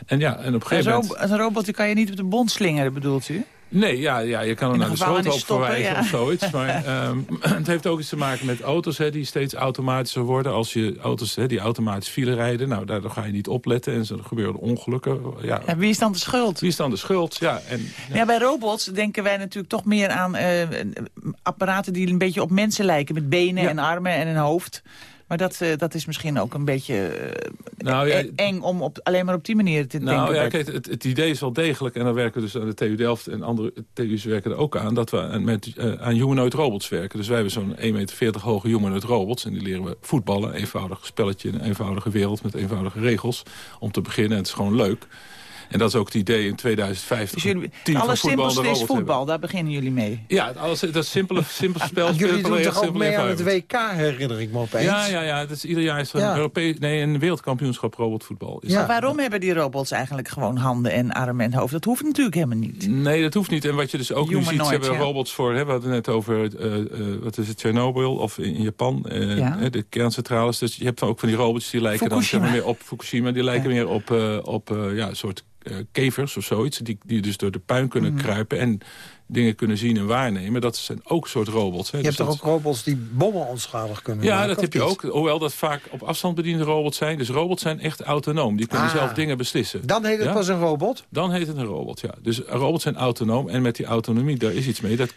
en ja, en op een gegeven moment... een robot die kan je niet op de bond slingeren, bedoelt u? Nee, ja, ja je kan In naar de schroothoop verwijzen of zoiets. Maar ehm, het heeft ook iets te maken met auto's hè, die steeds automatischer worden. Als je auto's hè, die automatisch file rijden, nou, daardoor ga je niet opletten. En er gebeuren ongelukken. Ja. Ja, wie is dan de schuld? Wie is dan de schuld? Ja, en, Ja. bij robots denken wij natuurlijk toch meer aan eh, apparaten die een beetje op mensen lijken. Met benen en armen en een hoofd. Maar dat, eh, dat is misschien ook een beetje eh, Nou, ja, e- eng om op, alleen maar op die manier te Nou denken. ja, kijk, het, het idee is wel degelijk, en dan werken we dus aan de TU Delft en andere TU's werken er ook aan, dat we met, eh, aan humanoid robots werken. Dus wij hebben zo'n 1,40 meter hoge humanoid robots en die leren we voetballen, een eenvoudig spelletje in een eenvoudige wereld met eenvoudige regels om te beginnen. En het is gewoon leuk. En dat is ook het idee in 2050. Dus jullie, het allersimpelste is voetbal, hebben. daar beginnen jullie mee. Ja, het alles, dat simpele, simpele spel Jullie doen toch ook mee aan het. WK, herinner ik me opeens. Ja, ja, ja. Het is, ieder jaar is er Ja. een, Europees, nee, een wereldkampioenschap robotvoetbal. Is dat. waarom hebben die robots eigenlijk gewoon handen en armen en hoofd? Dat hoeft natuurlijk helemaal niet. Nee, dat hoeft niet. En wat je dus ook nu ziet, ze hebben ja. robots voor... Hè, we hadden net over, eh, eh, wat is het, Chernobyl of in, Japan, eh, Ja. de kerncentrales. Dus je hebt dan ook van die robots die lijken dan zeg Fukushima. maar, meer op Fukushima. Die lijken meer op, op ja, een soort kevers of zoiets. Die, die dus door de puin kunnen Mhm. kruipen en dingen kunnen zien en waarnemen. Dat zijn ook soort robots. Hè. Je Dus hebt toch dat- ook robots die bommen onschadelijk kunnen ja, maken? dat of heb je ook. Hoewel dat vaak op afstand bediende robots zijn. Dus robots zijn echt autonoom. Die kunnen Ah. zelf dingen beslissen. Dan heet het Ja? pas een robot? Dan heet het een robot, ja. Dus robots zijn autonoom. En met die autonomie, daar is iets mee. Dat,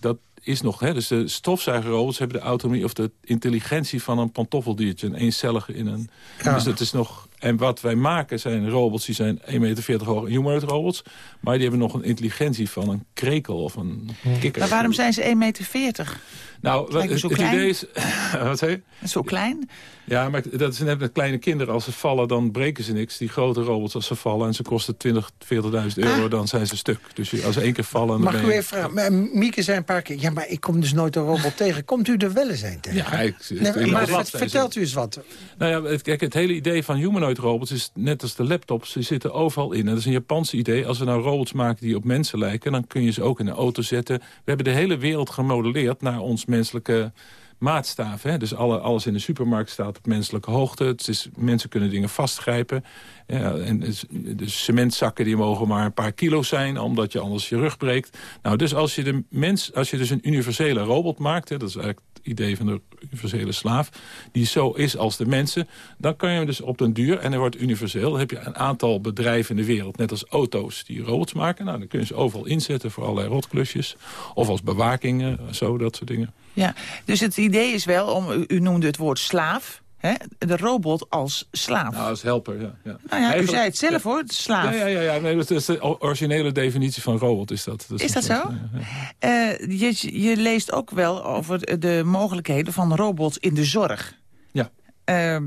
dat is nog, hè. Dus de stofzuigerrobots hebben de autonomie of de intelligentie van een pantoffeldiertje. Een eencellige in een... Ja. Dus dat is nog... En wat wij maken zijn robots, die zijn 1,40 meter hoog, humanoid robots. Maar die hebben nog een intelligentie van een krekel of een kikker. Maar waarom zijn ze 1,40 meter? Nou, wat, het, zo het klein? idee is... wat zei je? Zo klein? Ja, maar dat is net met kleine kinderen. Als ze vallen, dan breken ze niks. Die grote robots, als ze vallen en ze kosten 20, 40.000 euro, Ah. dan zijn ze stuk. Dus als ze één keer vallen... Dan Mag ik u even vragen? Maar Mieke zei een paar keer... Ja, maar ik kom dus nooit een robot tegen. Komt u er wel eens een tegen? Ja, ik, Nee, maar vertelt u eens wat. Nou ja, het, kijk, het hele idee van humanoid robots is net als de laptops. Ze zitten overal in. En dat is een Japans idee. Als we nou robots maken die op mensen lijken... dan kun je ze ook in een auto zetten. We hebben de hele wereld gemodelleerd naar ons menselijke maatstaaf. Hè? Dus alle, alles in de supermarkt staat op menselijke hoogte. Het is, mensen kunnen dingen vastgrijpen. Ja, en dus cementzakken die mogen maar een paar kilo zijn... omdat je anders je rug breekt. Nou, dus als je, de mens, als je dus een universele robot maakt... Hè, dat is eigenlijk idee van de universele slaaf... die zo is als de mensen... dan kan je hem dus op den duur, en hij wordt universeel... heb je een aantal bedrijven in de wereld, net als auto's... die robots maken. Nou, dan kun je ze overal inzetten voor allerlei rotklusjes. Of als bewaking, eh, zo, dat soort dingen. Ja, dus het idee is wel, om, u noemde het woord slaaf... Hè, de robot als slaaf. Nou, als helper, ja. ja. Nou ja, u zei het zelf hoor, slaaf. Ja, ja, ja, ja. Nee, dat is de originele definitie van robot. Is dat, Is dat zo? ja, ja. Eh, je, je leest ook wel over de mogelijkheden van robots in de zorg. Ja. Ehm,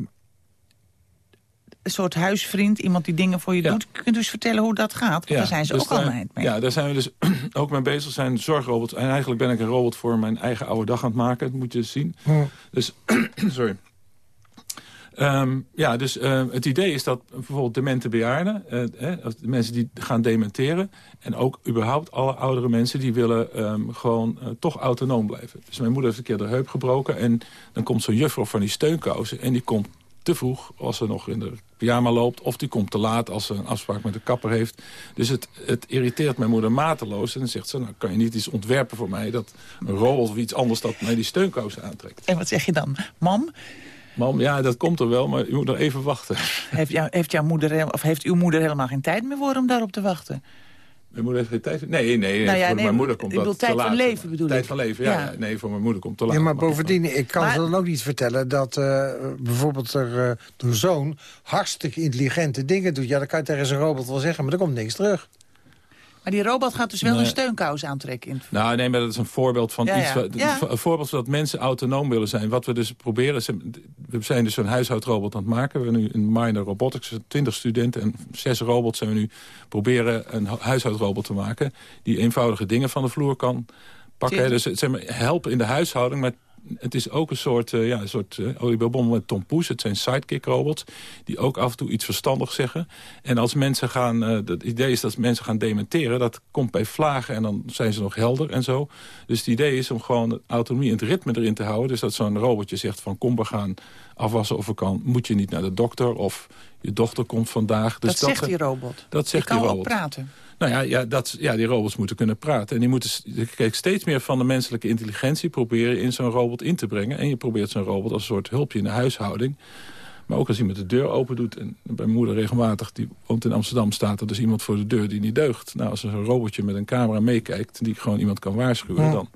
een soort huisvriend, iemand die dingen voor je doet. Kunt u eens vertellen hoe dat gaat? Want daar zijn ze dus ook al daar- mee. Ja, daar zijn we dus ook mee bezig. zijn zorgrobots. En eigenlijk ben ik een robot voor mijn eigen oude dag aan het maken. Dat moet je zien. Dus, sorry. Ehm, ja, dus eh, het idee is dat bijvoorbeeld demente bejaarden... de mensen die gaan dementeren... en ook überhaupt alle oudere mensen... die willen ehm, gewoon eh, toch autonoom blijven. Dus mijn moeder heeft een keer de heup gebroken... en dan komt zo'n juffrouw van die steunkousen... en die komt te vroeg als ze nog in de pyjama loopt... of die komt te laat als ze een afspraak met de kapper heeft. Dus het, het irriteert mijn moeder mateloos. En dan zegt ze, nou kan je niet iets ontwerpen voor mij... dat een robot of iets anders dat mij die steunkousen aantrekt. En wat zeg je dan? Mam, Mam, ja, dat komt er wel, maar u moet nog even wachten. heeft, jou, heeft, jouw moeder, of heeft uw moeder helemaal geen tijd meer voor om daarop te wachten? Mijn moeder heeft geen tijd. Nee, nee, Nou ja, voor nee, mijn moeder komt ik bedoel, dat te tijd van laat. leven bedoel Tijd ik. van leven, ja. Ja. ja. Nee, voor mijn moeder komt te laat. Ja, maar bovendien, ik kan Maar- ze dan ook niet vertellen... dat eh, bijvoorbeeld er, eh, de zoon hartstikke intelligente dingen doet. Ja, dan kan je tegen zijn robot wel zeggen, maar er komt niks terug. Maar die robot gaat dus wel Nee. een steunkous aantrekken. In... Nou, nee, maar dat is een voorbeeld van Ja, iets. ja. wat- Ja. Een voorbeeld van dat mensen autonoom willen zijn. Wat we dus proberen. We zijn dus een huishoudrobot aan het maken. We hebben nu een minor robotics, 20 studenten en zes robots zijn we nu proberen een hu- huishoudrobot te maken. Die eenvoudige dingen van de vloer kan pakken. Dus het zeg maar, helpen in de huishouding. Maar het is ook een soort, eh, ja, een soort uh, met Tom Poes. Het zijn sidekick-robots die ook af en toe iets verstandigs zeggen. En als mensen gaan, eh, het idee is dat mensen gaan dementeren. Dat komt bij vlagen en dan zijn ze nog helder en zo. Dus het idee is om gewoon autonomie en het ritme erin te houden. Dus dat zo'n robotje zegt van kom we gaan afwassen of we kan, moet je niet naar de dokter of je dochter komt vandaag. Dus dat zegt die robot. Dat zegt die kan die ook robot. praten. Nou ja, ja, dat, ja, die robots moeten kunnen praten. En die moeten kijk, steeds meer van de menselijke intelligentie proberen in zo'n robot in te brengen. En je probeert zo'n robot als een soort hulpje in de huishouding. Maar ook als iemand de deur open doet. En bij mijn moeder regelmatig, die woont in Amsterdam, staat er dus iemand voor de deur die niet deugt. Nou, als er zo'n robotje met een camera meekijkt, die gewoon iemand kan waarschuwen, Ja. dan,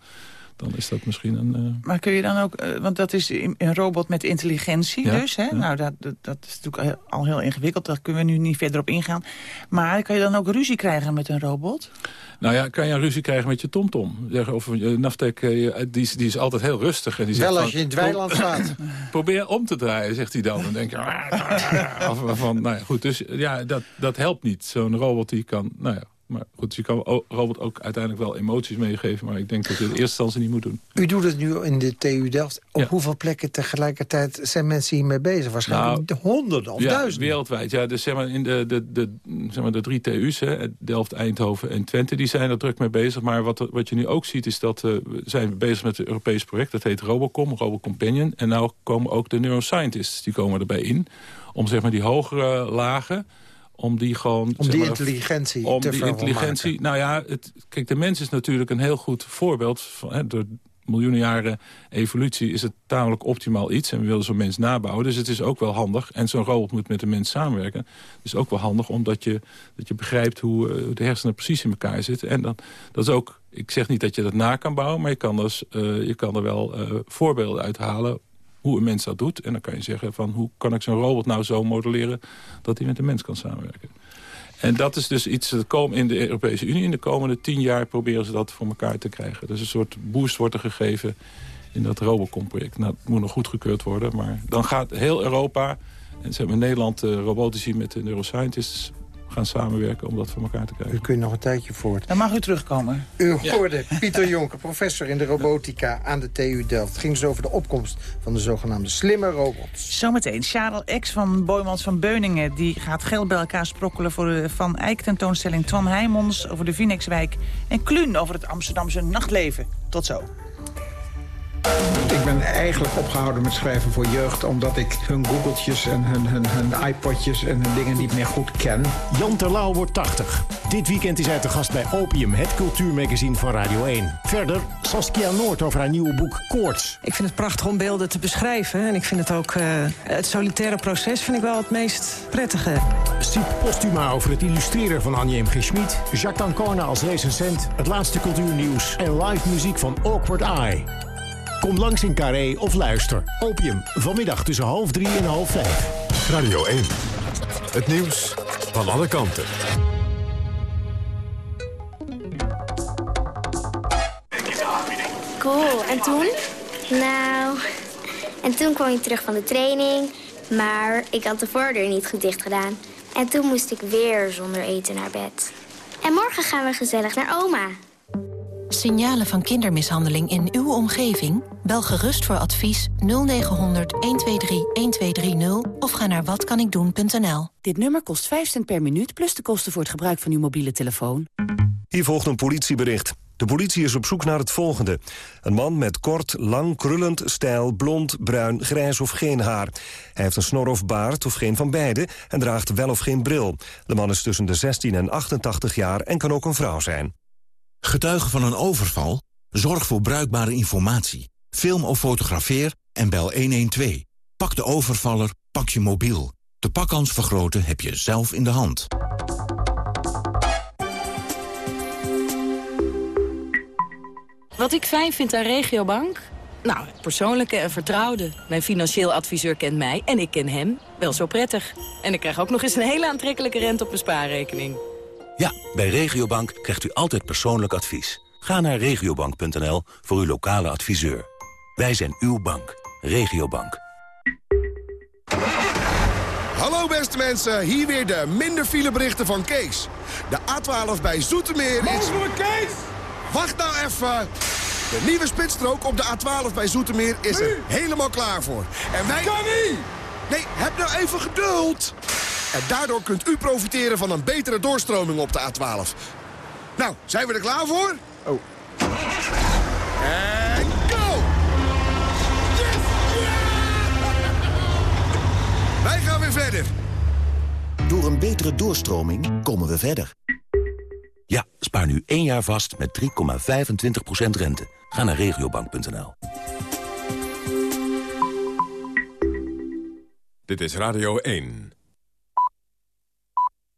dan is dat misschien een... eh, Maar kun je dan ook, eh, want dat is een robot met intelligentie Ja, dus. Hè? ja. Nou, dat, dat, dat is natuurlijk al heel ingewikkeld. Daar kunnen we nu niet verder op ingaan. Maar kan je dan ook ruzie krijgen met een robot? Nou ja, kan je een ruzie krijgen met je tomtom? Zeggen Of je Naftek, eh, je- die, is- die is altijd heel rustig. En die zegt Wel van, als je in het weiland staat. Probeer om te draaien, zegt hij dan. Dan denk je... "Ah, Of van, nou ja, goed, dus ja, dat, dat helpt niet. Zo'n robot die kan... Nou ja, maar goed, je kan robot ook uiteindelijk wel emoties meegeven. Maar ik denk dat je het in eerste instantie niet moet doen. U doet het nu in de TU Delft. Op Ja. hoeveel plekken tegelijkertijd zijn mensen hiermee bezig? Waarschijnlijk Nou, honderden of ja, duizenden. wereldwijd. Ja, dus zeg maar, in de, de, de, zeg maar, de drie TU's, hè, Delft, Eindhoven en Twente... die zijn er druk mee bezig. Maar wat, wat je nu ook ziet is dat eh, we zijn bezig met een Europees project. Dat heet Robocom, Robocompanion. En nou komen ook de neuroscientists, die komen erbij in. Om zeg maar die hogere lagen om die gewoon... Om die maar, intelligentie om te die intelligentie. Nou ja, het, kijk, de mens is natuurlijk een heel goed voorbeeld. Van, hè, door miljoenen jaren evolutie is het tamelijk optimaal iets. En we willen zo'n mens nabouwen. Dus het is ook wel handig. En zo'n robot moet met de mens samenwerken. Het is ook wel handig omdat je, dat je begrijpt hoe eh, de hersenen precies in elkaar zitten. En dan, dat is ook, ik zeg niet dat je dat na kan bouwen. Maar je kan, dus, eh, je kan er wel eh, voorbeelden uithalen hoe een mens dat doet. En dan kan je zeggen van hoe kan ik zo'n robot nou zo modelleren dat hij met een mens kan samenwerken. En dat is dus iets dat komt in de Europese Unie. In de komende tien jaar proberen ze dat voor elkaar te krijgen. Dus een soort boost wordt er gegeven in dat Robocom-project. Nou, het moet nog goedgekeurd worden. Maar dan gaat heel Europa, en ze hebben in Nederland uh, robotici met de neuroscientists gaan samenwerken om dat voor elkaar te krijgen. U kunt nog een tijdje voort. Dan mag u terugkomen. U hoorde Pieter Jonker, professor in de robotica aan de TU Delft. Het ging dus over de opkomst van de zogenaamde slimme robots. Zometeen, Charles X van Boymans van Beuningen... die gaat geld bij elkaar sprokkelen voor de Van Eyck tentoonstelling... Twan Heijmons over de Vinexwijk... en Kluun over het Amsterdamse nachtleven. Tot zo. Ik ben eigenlijk opgehouden met schrijven voor jeugd... omdat ik hun googeltjes en hun, hun, hun iPodjes en hun dingen niet meer goed ken. Jan Terlouw wordt 80. Dit weekend is hij te gast bij Opium, het cultuurmagazine van Radio 1. Verder Saskia Noord over haar nieuwe boek Koorts. Ik vind het prachtig om beelden te beschrijven. En ik vind het ook... Uh, het solitaire proces vind ik wel het meest prettige. Siep Postuma over het illustreren van Anje M. G. Schmid. Jacques Ancona als recensent. Het laatste cultuurnieuws. En live muziek van Awkward Eye. Kom langs in Carré of luister. Opium, vanmiddag tussen half drie en half vijf. Radio 1. Het nieuws van alle kanten. Cool, en toen? Nou, en toen kwam ik terug van de training, maar ik had de voordeur niet goed dicht gedaan. En toen moest ik weer zonder eten naar bed. En morgen gaan we gezellig naar oma. Signalen van kindermishandeling in uw omgeving? Bel gerust voor advies 0900 123 1230 of ga naar watkanikdoen.nl. Dit nummer kost 5 cent per minuut plus de kosten voor het gebruik van uw mobiele telefoon. Hier volgt een politiebericht. De politie is op zoek naar het volgende. Een man met kort, lang, krullend, stijl, blond, bruin, grijs of geen haar. Hij heeft een snor of baard of geen van beide en draagt wel of geen bril. De man is tussen de 16 en 88 jaar en kan ook een vrouw zijn. Getuige van een overval? Zorg voor bruikbare informatie. Film of fotografeer en bel 112. Pak de overvaller, pak je mobiel. De pakkans vergroten heb je zelf in de hand. Wat ik fijn vind aan Regiobank? Nou, persoonlijke en vertrouwde. Mijn financieel adviseur kent mij en ik ken hem wel zo prettig. En ik krijg ook nog eens een hele aantrekkelijke rente op mijn spaarrekening. Ja, bij Regiobank krijgt u altijd persoonlijk advies. Ga naar regiobank.nl voor uw lokale adviseur. Wij zijn uw bank. Regiobank. Hallo beste mensen, hier weer de minder fileberichten van Kees. De A12 bij Zoetermeer is... Kees! Wacht nou even! De nieuwe spitsstrook op de A12 bij Zoetermeer is er helemaal klaar voor. En wij... Kan niet! Nee, heb nou even geduld! En daardoor kunt u profiteren van een betere doorstroming op de A12. Nou, zijn we er klaar voor? Oh. En go! Wij gaan weer verder. Door een betere doorstroming komen we verder. Ja, spaar nu één jaar vast met 3,25% rente. Ga naar regiobank.nl. Dit is Radio 1.